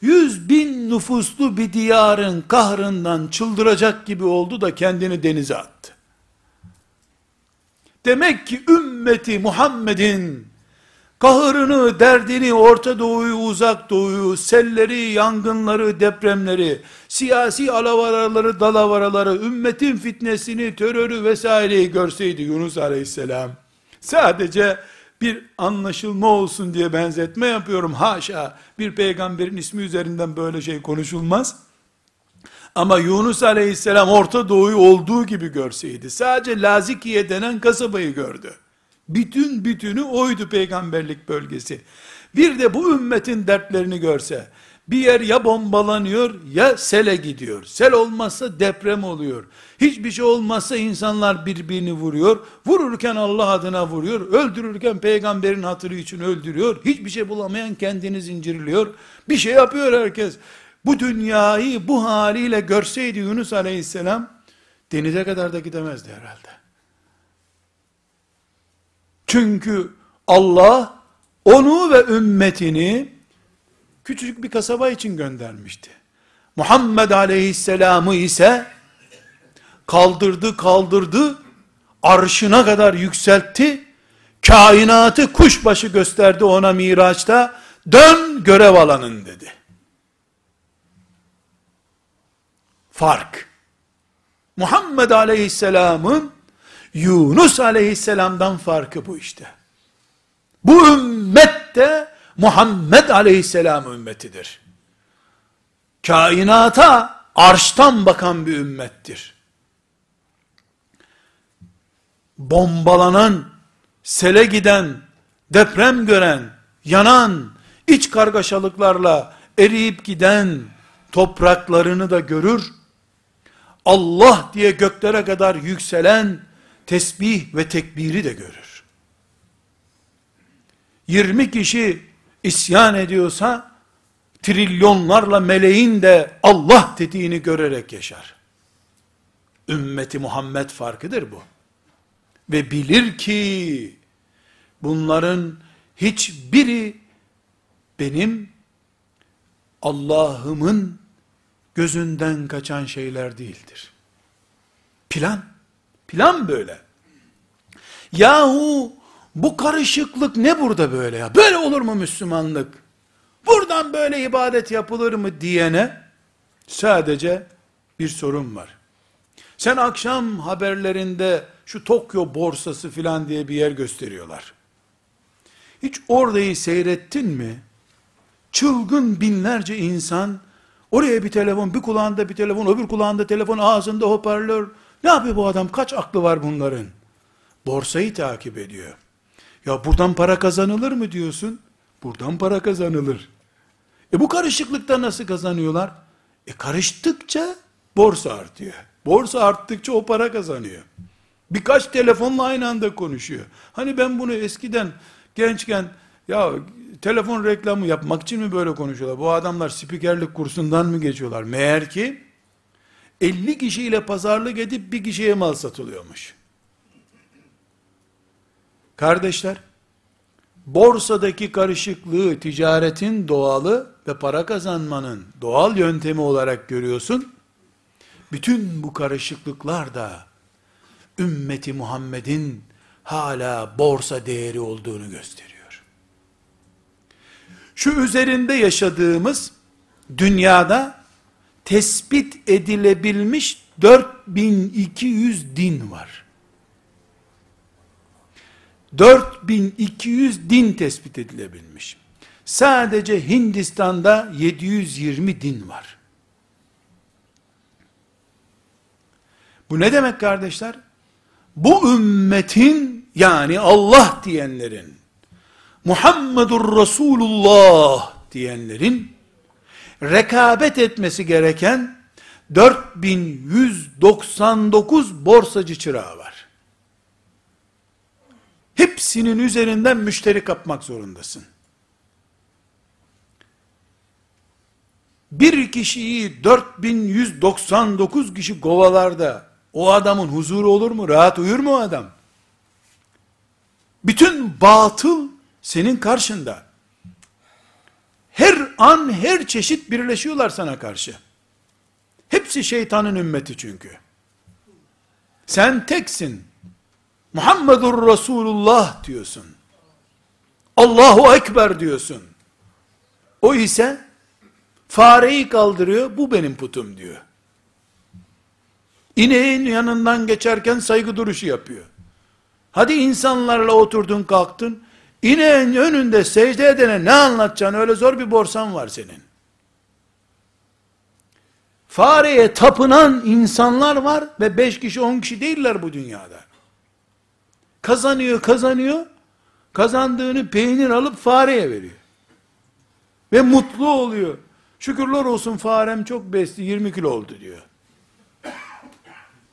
yüz bin nüfuslu bir diyarın kahrından çıldıracak gibi oldu da kendini denize attı. Demek ki ümmeti Muhammed'in kahırını, derdini, Orta Doğu'yu, Uzak Doğu'yu, selleri, yangınları, depremleri, siyasi alavaraları, dalavaraları, ümmetin fitnesini, terörü vesaireyi görseydi Yunus Aleyhisselam, sadece bir anlaşılma olsun diye benzetme yapıyorum. Haşa, bir peygamberin ismi üzerinden böyle şey konuşulmaz. Ama Yunus Aleyhisselam Orta Doğu'yu olduğu gibi görseydi, sadece Lazikiye denen kasabayı gördü. Bütün bütünü oydu peygamberlik bölgesi. Bir de bu ümmetin dertlerini görse, bir yer ya bombalanıyor ya sele gidiyor. Sel olmazsa deprem oluyor. Hiçbir şey olmazsa insanlar birbirini vuruyor. Vururken Allah adına vuruyor. Öldürürken peygamberin hatırı için öldürüyor. Hiçbir şey bulamayan kendini zincirliyor. Bir şey yapıyor herkes. Bu dünyayı bu haliyle görseydi Yunus aleyhisselam denize kadar da gidemezdi herhalde. Çünkü Allah onu ve ümmetini küçücük bir kasaba için göndermişti. Muhammed Aleyhisselam'ı ise kaldırdı kaldırdı, arşına kadar yükseltti, kainatı kuşbaşı gösterdi ona Miraç'ta, dön görev alanın dedi. Fark. Muhammed Aleyhisselam'ın Yunus aleyhisselamdan farkı bu işte. Bu ümmet de Muhammed aleyhisselam ümmetidir. Kainata arştan bakan bir ümmettir. Bombalanan, sele giden, deprem gören, yanan, iç kargaşalıklarla eriyip giden topraklarını da görür. Allah diye göklere kadar yükselen tesbih ve tekbiri de görür. 20 kişi isyan ediyorsa, trilyonlarla meleğin de Allah dediğini görerek yaşar. Ümmeti Muhammed farkıdır bu. Ve bilir ki, bunların hiçbiri benim Allah'ımın gözünden kaçan şeyler değildir. Plan, plan böyle. Yahu bu karışıklık ne burada böyle ya? Böyle olur mu Müslümanlık? Buradan böyle ibadet yapılır mı diyene sadece bir sorun var. Sen akşam haberlerinde şu Tokyo borsası filan diye bir yer gösteriyorlar. Hiç orayı seyrettin mi? Çılgın binlerce insan oraya bir telefon, bir kulağında bir telefon, öbür kulağında telefon, ağzında hoparlör. Ne yapıyor bu adam? Kaç aklı var bunların? Borsayı takip ediyor. Ya buradan para kazanılır mı diyorsun? Buradan para kazanılır. E bu karışıklıkta nasıl kazanıyorlar? E karıştıkça borsa artıyor. Borsa arttıkça o para kazanıyor. Birkaç telefonla aynı anda konuşuyor. Hani ben bunu eskiden gençken ya telefon reklamı yapmak için mi böyle konuşuyorlar? Bu adamlar spikerlik kursundan mı geçiyorlar? Meğer ki 50 kişiyle pazarlık edip bir kişiye mal satılıyormuş. Kardeşler, borsadaki karışıklığı ticaretin doğalı ve para kazanmanın doğal yöntemi olarak görüyorsun. Bütün bu karışıklıklar da ümmeti Muhammed'in hala borsa değeri olduğunu gösteriyor. Şu üzerinde yaşadığımız dünyada tespit edilebilmiş 4200 din var. 4200 din tespit edilebilmiş. Sadece Hindistan'da 720 din var. Bu ne demek kardeşler? Bu ümmetin yani Allah diyenlerin Muhammedur Resulullah diyenlerin rekabet etmesi gereken 4199 borsacı çırağı var. Hepsinin üzerinden müşteri kapmak zorundasın. Bir kişiyi 4199 kişi kovalarda o adamın huzuru olur mu? Rahat uyur mu o adam? Bütün batıl senin karşında. An her çeşit birleşiyorlar sana karşı. Hepsi şeytanın ümmeti çünkü. Sen teksin. Muhammedur Resulullah diyorsun. Allahu Ekber diyorsun. O ise fareyi kaldırıyor, bu benim putum diyor. İneğin yanından geçerken saygı duruşu yapıyor. Hadi insanlarla oturdun kalktın, ineğin önünde secde edene ne anlatacaksın, öyle zor bir borsan var senin. Fareye tapınan insanlar var ve beş kişi on kişi değiller bu dünyada. Kazanıyor kazanıyor, kazandığını peynir alıp fareye veriyor. Ve mutlu oluyor. Şükürler olsun farem çok besli 20 kilo oldu diyor.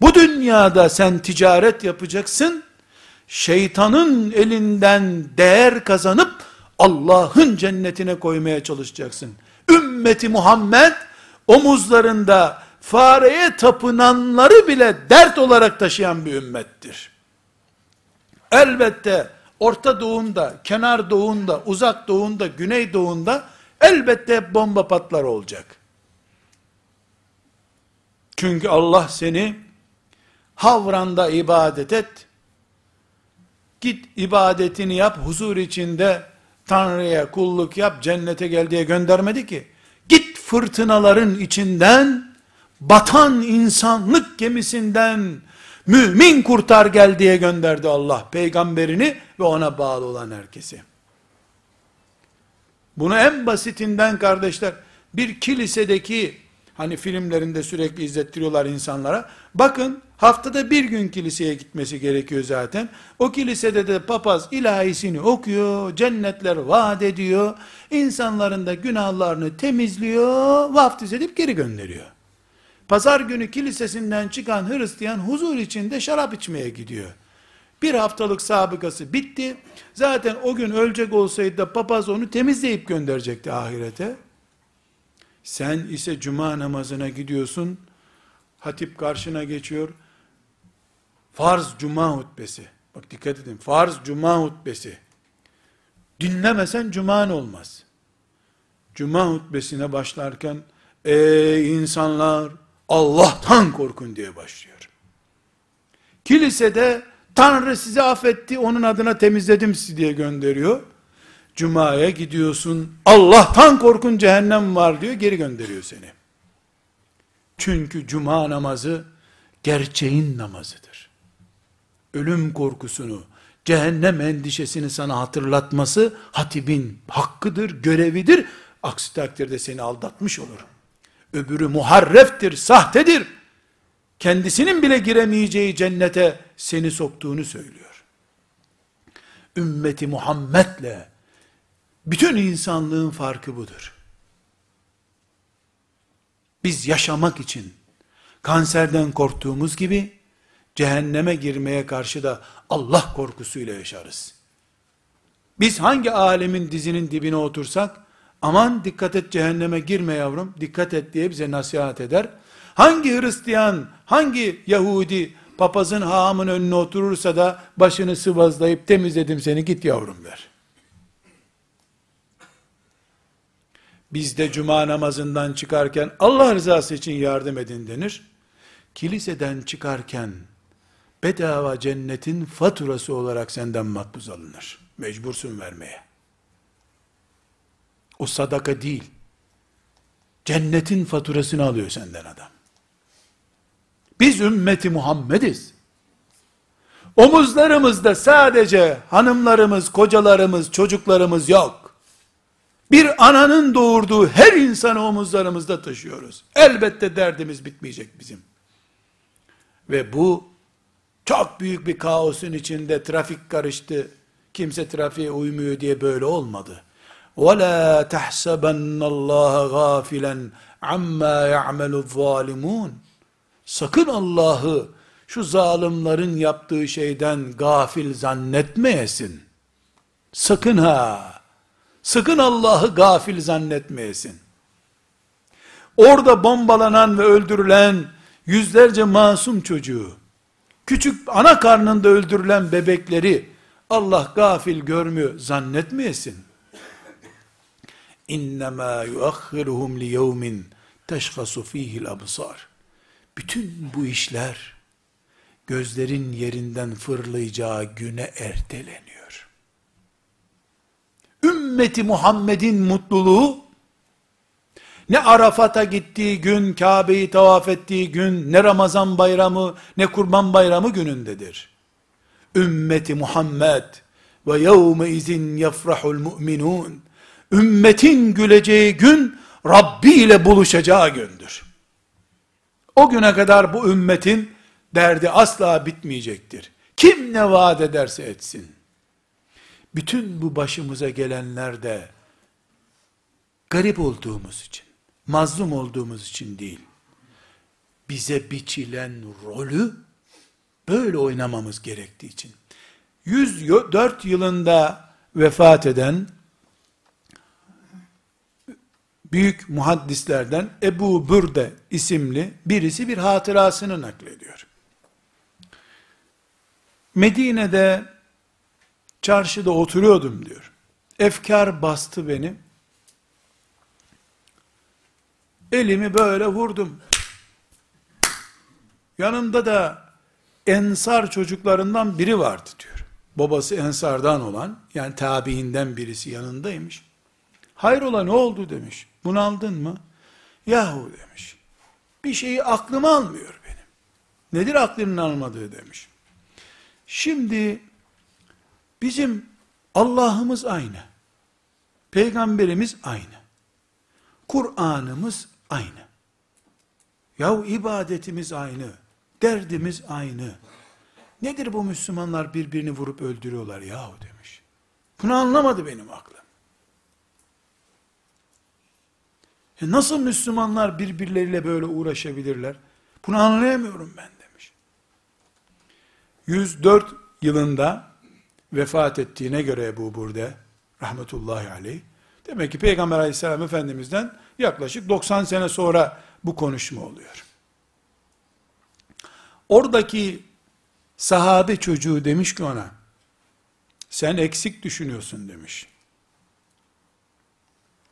Bu dünyada sen ticaret yapacaksın, şeytanın elinden değer kazanıp Allah'ın cennetine koymaya çalışacaksın. Ümmeti Muhammed omuzlarında fareye tapınanları bile dert olarak taşıyan bir ümmettir. Elbette Orta Doğu'nda, Kenar Doğu'nda, Uzak Doğu'nda, Güney Doğu'nda elbette bomba patlar olacak. Çünkü Allah seni Havran'da ibadet et, git ibadetini yap, huzur içinde Tanrı'ya kulluk yap, cennete gel diye göndermedi ki. Git fırtınaların içinden, batan insanlık gemisinden, mümin kurtar gel diye gönderdi Allah peygamberini ve ona bağlı olan herkesi. Bunu en basitinden kardeşler, bir kilisedeki Hani filmlerinde sürekli izlettiriyorlar insanlara. Bakın haftada bir gün kiliseye gitmesi gerekiyor zaten. O kilisede de papaz ilahisini okuyor, cennetler vaat ediyor. insanların da günahlarını temizliyor, vaftiz edip geri gönderiyor. Pazar günü kilisesinden çıkan Hristiyan huzur içinde şarap içmeye gidiyor. Bir haftalık sabıkası bitti. Zaten o gün ölecek olsaydı da papaz onu temizleyip gönderecekti ahirete. Sen ise cuma namazına gidiyorsun. Hatip karşına geçiyor. Farz cuma hutbesi. Bak dikkat edin. Farz cuma hutbesi. Dinlemesen cuman olmaz. Cuma hutbesine başlarken ey insanlar Allah'tan korkun diye başlıyor. Kilisede Tanrı sizi affetti, onun adına temizledim sizi diye gönderiyor. Cuma'ya gidiyorsun, Allah'tan korkun cehennem var diyor, geri gönderiyor seni. Çünkü cuma namazı gerçeğin namazıdır. Ölüm korkusunu, cehennem endişesini sana hatırlatması hatibin hakkıdır, görevidir. Aksi takdirde seni aldatmış olur. Öbürü muharreftir, sahtedir. Kendisinin bile giremeyeceği cennete seni soktuğunu söylüyor. Ümmeti Muhammed'le bütün insanlığın farkı budur. Biz yaşamak için kanserden korktuğumuz gibi cehenneme girmeye karşı da Allah korkusuyla yaşarız. Biz hangi alemin dizinin dibine otursak, aman dikkat et cehenneme girme yavrum, dikkat et diye bize nasihat eder. Hangi Hristiyan, hangi Yahudi papazın hahamın önüne oturursa da başını sıvazlayıp temizledim seni git yavrum der. Biz de cuma namazından çıkarken Allah rızası için yardım edin denir. Kiliseden çıkarken bedava cennetin faturası olarak senden makbuz alınır. Mecbursun vermeye. O sadaka değil. Cennetin faturasını alıyor senden adam. Biz ümmeti Muhammediz. Omuzlarımızda sadece hanımlarımız, kocalarımız, çocuklarımız yok Bir ananın doğurduğu her insanı omuzlarımızda taşıyoruz. Elbette derdimiz bitmeyecek bizim. Ve bu çok büyük bir kaosun içinde trafik karıştı. Kimse trafiğe uymuyor diye böyle olmadı. وَلَا تَحْسَبَنَّ اللّٰهَ غَافِلًا عَمَّا يَعْمَلُ الظَّالِمُونَ Sakın Allah'ı şu zalimlerin yaptığı şeyden gafil zannetmeyesin. Sakın ha. Sakın Allah'ı gafil zannetmeyesin. Orada bombalanan ve öldürülen yüzlerce masum çocuğu, küçük ana karnında öldürülen bebekleri Allah gafil görmüyor zannetmeyesin. İnnemâ yuakhiruhum li yevmin teşhasu fihil absar. Bütün bu işler gözlerin yerinden fırlayacağı güne erteleniyor. Ümmeti Muhammed'in mutluluğu ne Arafat'a gittiği gün, Kabe'yi tavaf ettiği gün, ne Ramazan bayramı, ne Kurban bayramı günündedir. Ümmeti Muhammed ve yevme izin yafrahul mu'minun. Ümmetin güleceği gün Rabbi ile buluşacağı gündür. O güne kadar bu ümmetin derdi asla bitmeyecektir. Kim ne vaat ederse etsin. Bütün bu başımıza gelenler de garip olduğumuz için, mazlum olduğumuz için değil. Bize biçilen rolü böyle oynamamız gerektiği için. 104 yılında vefat eden büyük muhaddislerden Ebu Bürde isimli birisi bir hatırasını naklediyor. Medine'de çarşıda oturuyordum diyor. Efkar bastı beni. Elimi böyle vurdum. Yanımda da ensar çocuklarından biri vardı diyor. Babası ensardan olan, yani tabiinden birisi yanındaymış. Hayrola ne oldu demiş. Bunaldın mı? Yahu demiş. Bir şeyi aklım almıyor benim. Nedir aklının almadığı demiş. Şimdi bizim Allah'ımız aynı. Peygamberimiz aynı. Kur'an'ımız aynı. Yahu ibadetimiz aynı. Derdimiz aynı. Nedir bu Müslümanlar birbirini vurup öldürüyorlar yahu demiş. Bunu anlamadı benim aklım. E nasıl Müslümanlar birbirleriyle böyle uğraşabilirler? Bunu anlayamıyorum ben demiş. 104 yılında vefat ettiğine göre Ebu Burde rahmetullahi aleyh demek ki Peygamber aleyhisselam efendimizden yaklaşık 90 sene sonra bu konuşma oluyor. Oradaki sahabe çocuğu demiş ki ona sen eksik düşünüyorsun demiş.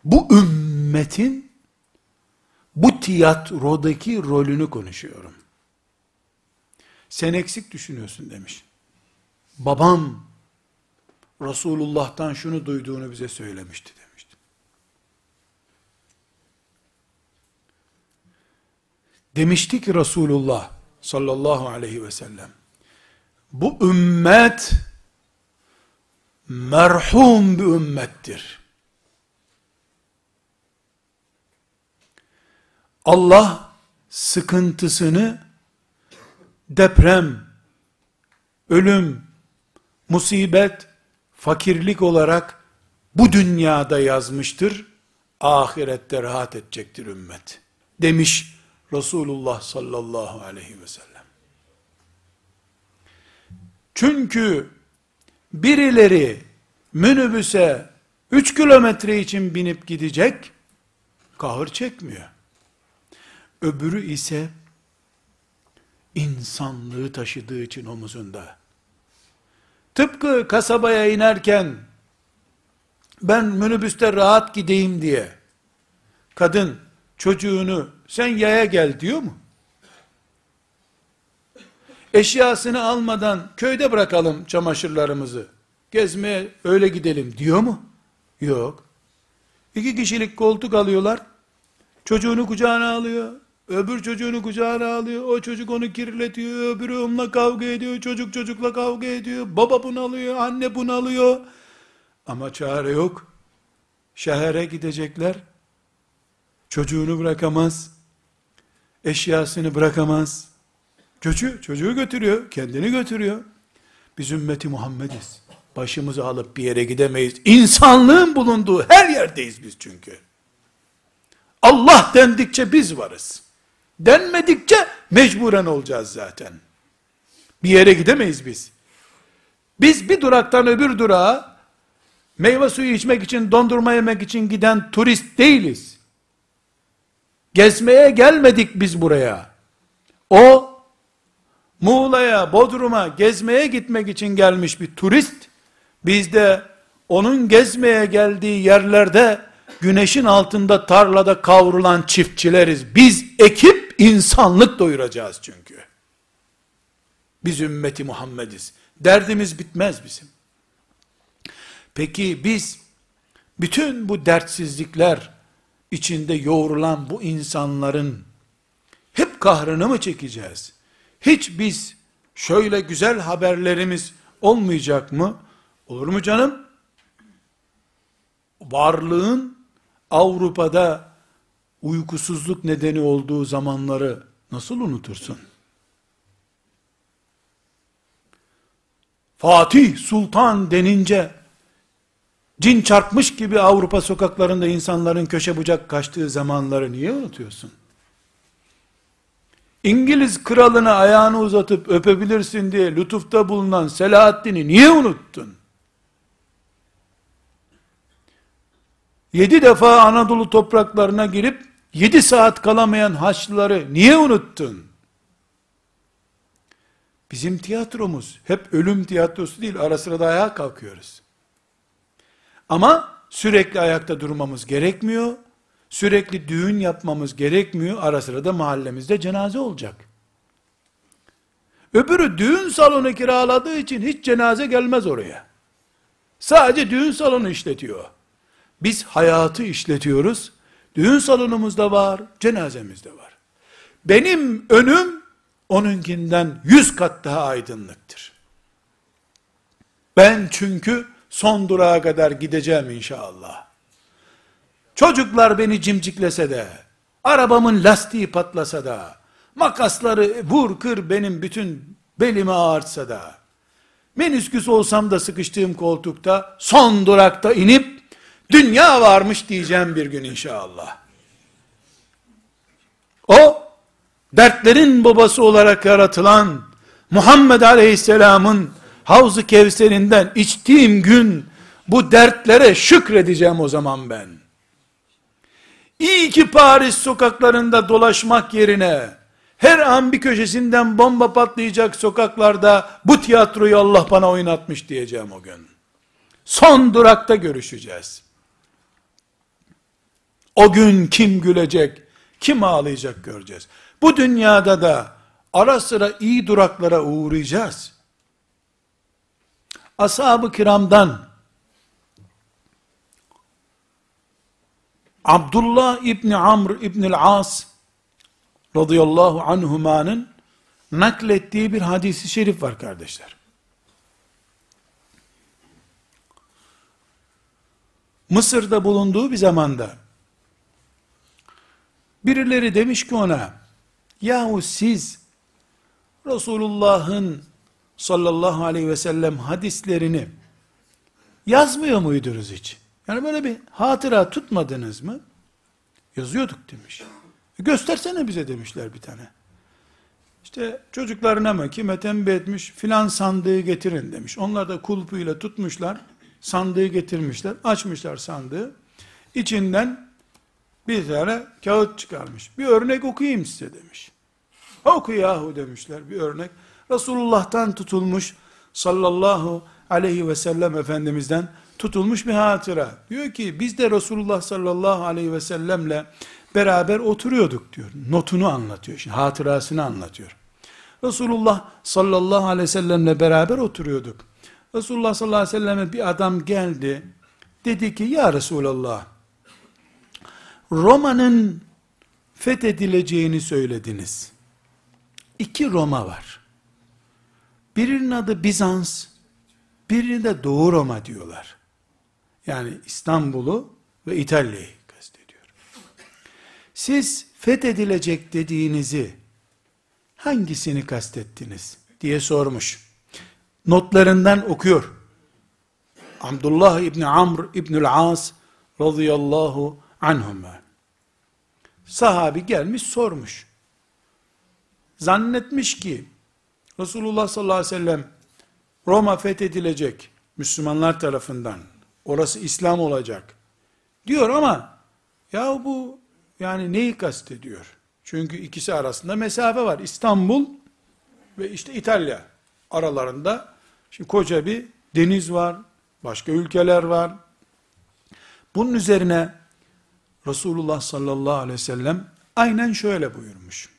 Bu ümmetin bu tiyatrodaki rolünü konuşuyorum. Sen eksik düşünüyorsun demiş. Babam Resulullah'tan şunu duyduğunu bize söylemişti demişti. Demişti ki Resulullah sallallahu aleyhi ve sellem bu ümmet merhum bir ümmettir. Allah sıkıntısını deprem, ölüm, musibet, fakirlik olarak bu dünyada yazmıştır. Ahirette rahat edecektir ümmet. Demiş Resulullah sallallahu aleyhi ve sellem. Çünkü birileri minibüse 3 kilometre için binip gidecek, kahır çekmiyor. Öbürü ise insanlığı taşıdığı için omuzunda. Tıpkı kasabaya inerken ben minibüste rahat gideyim diye kadın çocuğunu sen yaya gel diyor mu? Eşyasını almadan köyde bırakalım çamaşırlarımızı. Gezmeye öyle gidelim diyor mu? Yok. İki kişilik koltuk alıyorlar. Çocuğunu kucağına alıyor. Öbür çocuğunu kucağına alıyor. O çocuk onu kirletiyor. Öbürü onunla kavga ediyor. Çocuk çocukla kavga ediyor. Baba bunalıyor. Anne bunalıyor. Ama çare yok. Şehre gidecekler. Çocuğunu bırakamaz. Eşyasını bırakamaz. Çocuğu, çocuğu götürüyor. Kendini götürüyor. Biz ümmeti Muhammediz. Başımızı alıp bir yere gidemeyiz. İnsanlığın bulunduğu her yerdeyiz biz çünkü. Allah dendikçe biz varız. Denmedikçe mecburen olacağız zaten. Bir yere gidemeyiz biz. Biz bir duraktan öbür durağa meyve suyu içmek için, dondurma yemek için giden turist değiliz. Gezmeye gelmedik biz buraya. O Muğla'ya, Bodrum'a gezmeye gitmek için gelmiş bir turist. Biz de onun gezmeye geldiği yerlerde güneşin altında tarlada kavrulan çiftçileriz. Biz ekip insanlık doyuracağız çünkü. Biz ümmeti Muhammediz. Derdimiz bitmez bizim. Peki biz bütün bu dertsizlikler içinde yoğrulan bu insanların hep kahrını mı çekeceğiz? Hiç biz şöyle güzel haberlerimiz olmayacak mı? Olur mu canım? Varlığın Avrupa'da uykusuzluk nedeni olduğu zamanları nasıl unutursun? Fatih Sultan denince cin çarpmış gibi Avrupa sokaklarında insanların köşe bucak kaçtığı zamanları niye unutuyorsun? İngiliz kralına ayağını uzatıp öpebilirsin diye lütufta bulunan Selahaddin'i niye unuttun? Yedi defa Anadolu topraklarına girip yedi saat kalamayan Haçlıları niye unuttun? Bizim tiyatromuz hep ölüm tiyatrosu değil, ara sıra da ayağa kalkıyoruz. Ama sürekli ayakta durmamız gerekmiyor. Sürekli düğün yapmamız gerekmiyor. Ara sıra da mahallemizde cenaze olacak. Öbürü düğün salonu kiraladığı için hiç cenaze gelmez oraya. Sadece düğün salonu işletiyor. Biz hayatı işletiyoruz. Düğün salonumuzda var, cenazemizde var. Benim önüm onunkinden yüz kat daha aydınlıktır. Ben çünkü son durağa kadar gideceğim inşallah. Çocuklar beni cimciklese de, arabamın lastiği patlasa da, makasları vur kır benim bütün belimi ağartsa da, menisküs olsam da sıkıştığım koltukta, son durakta inip, dünya varmış diyeceğim bir gün inşallah. O, dertlerin babası olarak yaratılan, Muhammed Aleyhisselam'ın Havz-ı Kevser'inden içtiğim gün bu dertlere şükredeceğim o zaman ben. İyi ki Paris sokaklarında dolaşmak yerine her an bir köşesinden bomba patlayacak sokaklarda bu tiyatroyu Allah bana oynatmış diyeceğim o gün. Son durakta görüşeceğiz. O gün kim gülecek, kim ağlayacak göreceğiz. Bu dünyada da ara sıra iyi duraklara uğrayacağız. Ashab-ı kiramdan Abdullah İbni Amr İbni As radıyallahu anhumanın naklettiği bir hadisi şerif var kardeşler. Mısır'da bulunduğu bir zamanda birileri demiş ki ona yahu siz Resulullah'ın sallallahu aleyhi ve sellem hadislerini yazmıyor muydunuz hiç? Yani böyle bir hatıra tutmadınız mı? Yazıyorduk demiş. E göstersene bize demişler bir tane. İşte çocuklarına mı kime tembih etmiş filan sandığı getirin demiş. Onlar da kulpuyla tutmuşlar. Sandığı getirmişler. Açmışlar sandığı. İçinden bir tane kağıt çıkarmış. Bir örnek okuyayım size demiş. Oku yahu demişler bir örnek. Resulullah'tan tutulmuş sallallahu aleyhi ve sellem Efendimiz'den tutulmuş bir hatıra. Diyor ki biz de Resulullah sallallahu aleyhi ve sellemle beraber oturuyorduk diyor. Notunu anlatıyor. Şimdi hatırasını anlatıyor. Resulullah sallallahu aleyhi ve sellemle beraber oturuyorduk. Resulullah sallallahu aleyhi ve selleme bir adam geldi. Dedi ki ya Resulallah Roma'nın fethedileceğini söylediniz. İki Roma var. Birinin adı Bizans, birini de Doğu Roma diyorlar. Yani İstanbul'u ve İtalya'yı kastediyor. Siz fethedilecek dediğinizi hangisini kastettiniz diye sormuş. Notlarından okuyor. Abdullah İbni Amr İbnül As radıyallahu anhuma. Sahabi gelmiş sormuş. Zannetmiş ki Resulullah sallallahu aleyhi ve sellem Roma fethedilecek Müslümanlar tarafından. Orası İslam olacak. Diyor ama ya bu yani neyi kastediyor? Çünkü ikisi arasında mesafe var. İstanbul ve işte İtalya aralarında şimdi koca bir deniz var. Başka ülkeler var. Bunun üzerine Resulullah sallallahu aleyhi ve sellem aynen şöyle buyurmuş.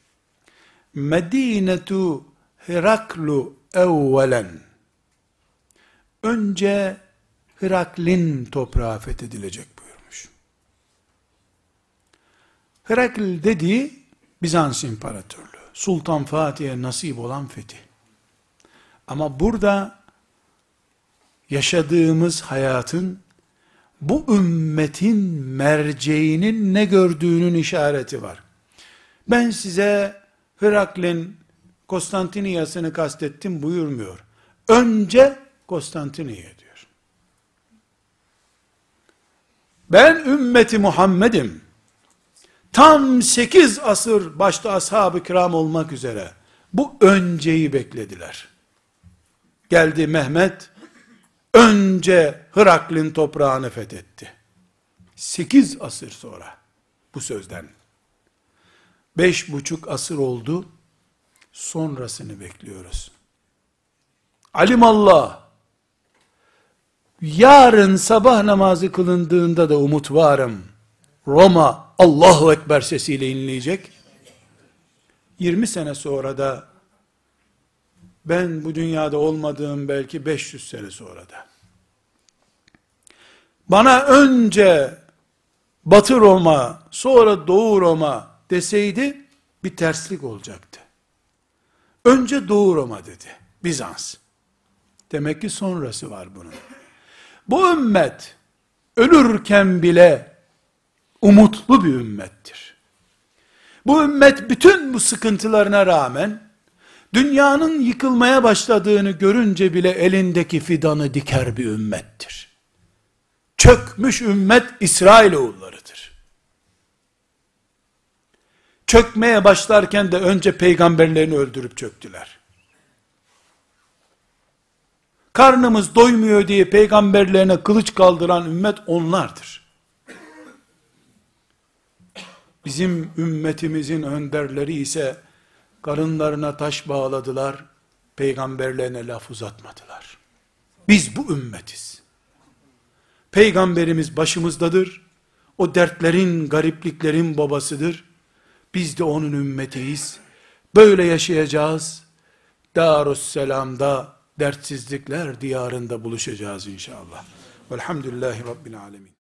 Medinetu Heraklu evvelen önce Heraklin toprağı fethedilecek buyurmuş. Herakl dediği Bizans İmparatorluğu. Sultan Fatih'e nasip olan fetih. Ama burada yaşadığımız hayatın bu ümmetin merceğinin ne gördüğünün işareti var. Ben size Heraklin Konstantiniyasını kastettim buyurmuyor. Önce Konstantiniye diyor. Ben ümmeti Muhammed'im. Tam sekiz asır başta ashab-ı kiram olmak üzere bu önceyi beklediler. Geldi Mehmet, önce Hıraklin toprağını fethetti. Sekiz asır sonra bu sözden. Beş buçuk asır oldu, sonrasını bekliyoruz. Alimallah, yarın sabah namazı kılındığında da umut varım. Roma Allahu Ekber sesiyle inleyecek. 20 sene sonra da ben bu dünyada olmadığım belki 500 sene sonra da. Bana önce Batı Roma, sonra Doğu Roma deseydi bir terslik olacaktı. Önce Doğu Roma dedi. Bizans. Demek ki sonrası var bunun. Bu ümmet ölürken bile umutlu bir ümmettir. Bu ümmet bütün bu sıkıntılarına rağmen dünyanın yıkılmaya başladığını görünce bile elindeki fidanı diker bir ümmettir. Çökmüş ümmet İsrail oğullarıdır. Çökmeye başlarken de önce peygamberlerini öldürüp çöktüler. Karnımız doymuyor diye peygamberlerine kılıç kaldıran ümmet onlardır. Bizim ümmetimizin önderleri ise karınlarına taş bağladılar, peygamberlerine laf uzatmadılar. Biz bu ümmetiz. Peygamberimiz başımızdadır. O dertlerin, garipliklerin babasıdır. Biz de onun ümmetiyiz. Böyle yaşayacağız. Darusselam'da dertsizlikler diyarında buluşacağız inşallah. Velhamdülillahi Rabbil Alemin.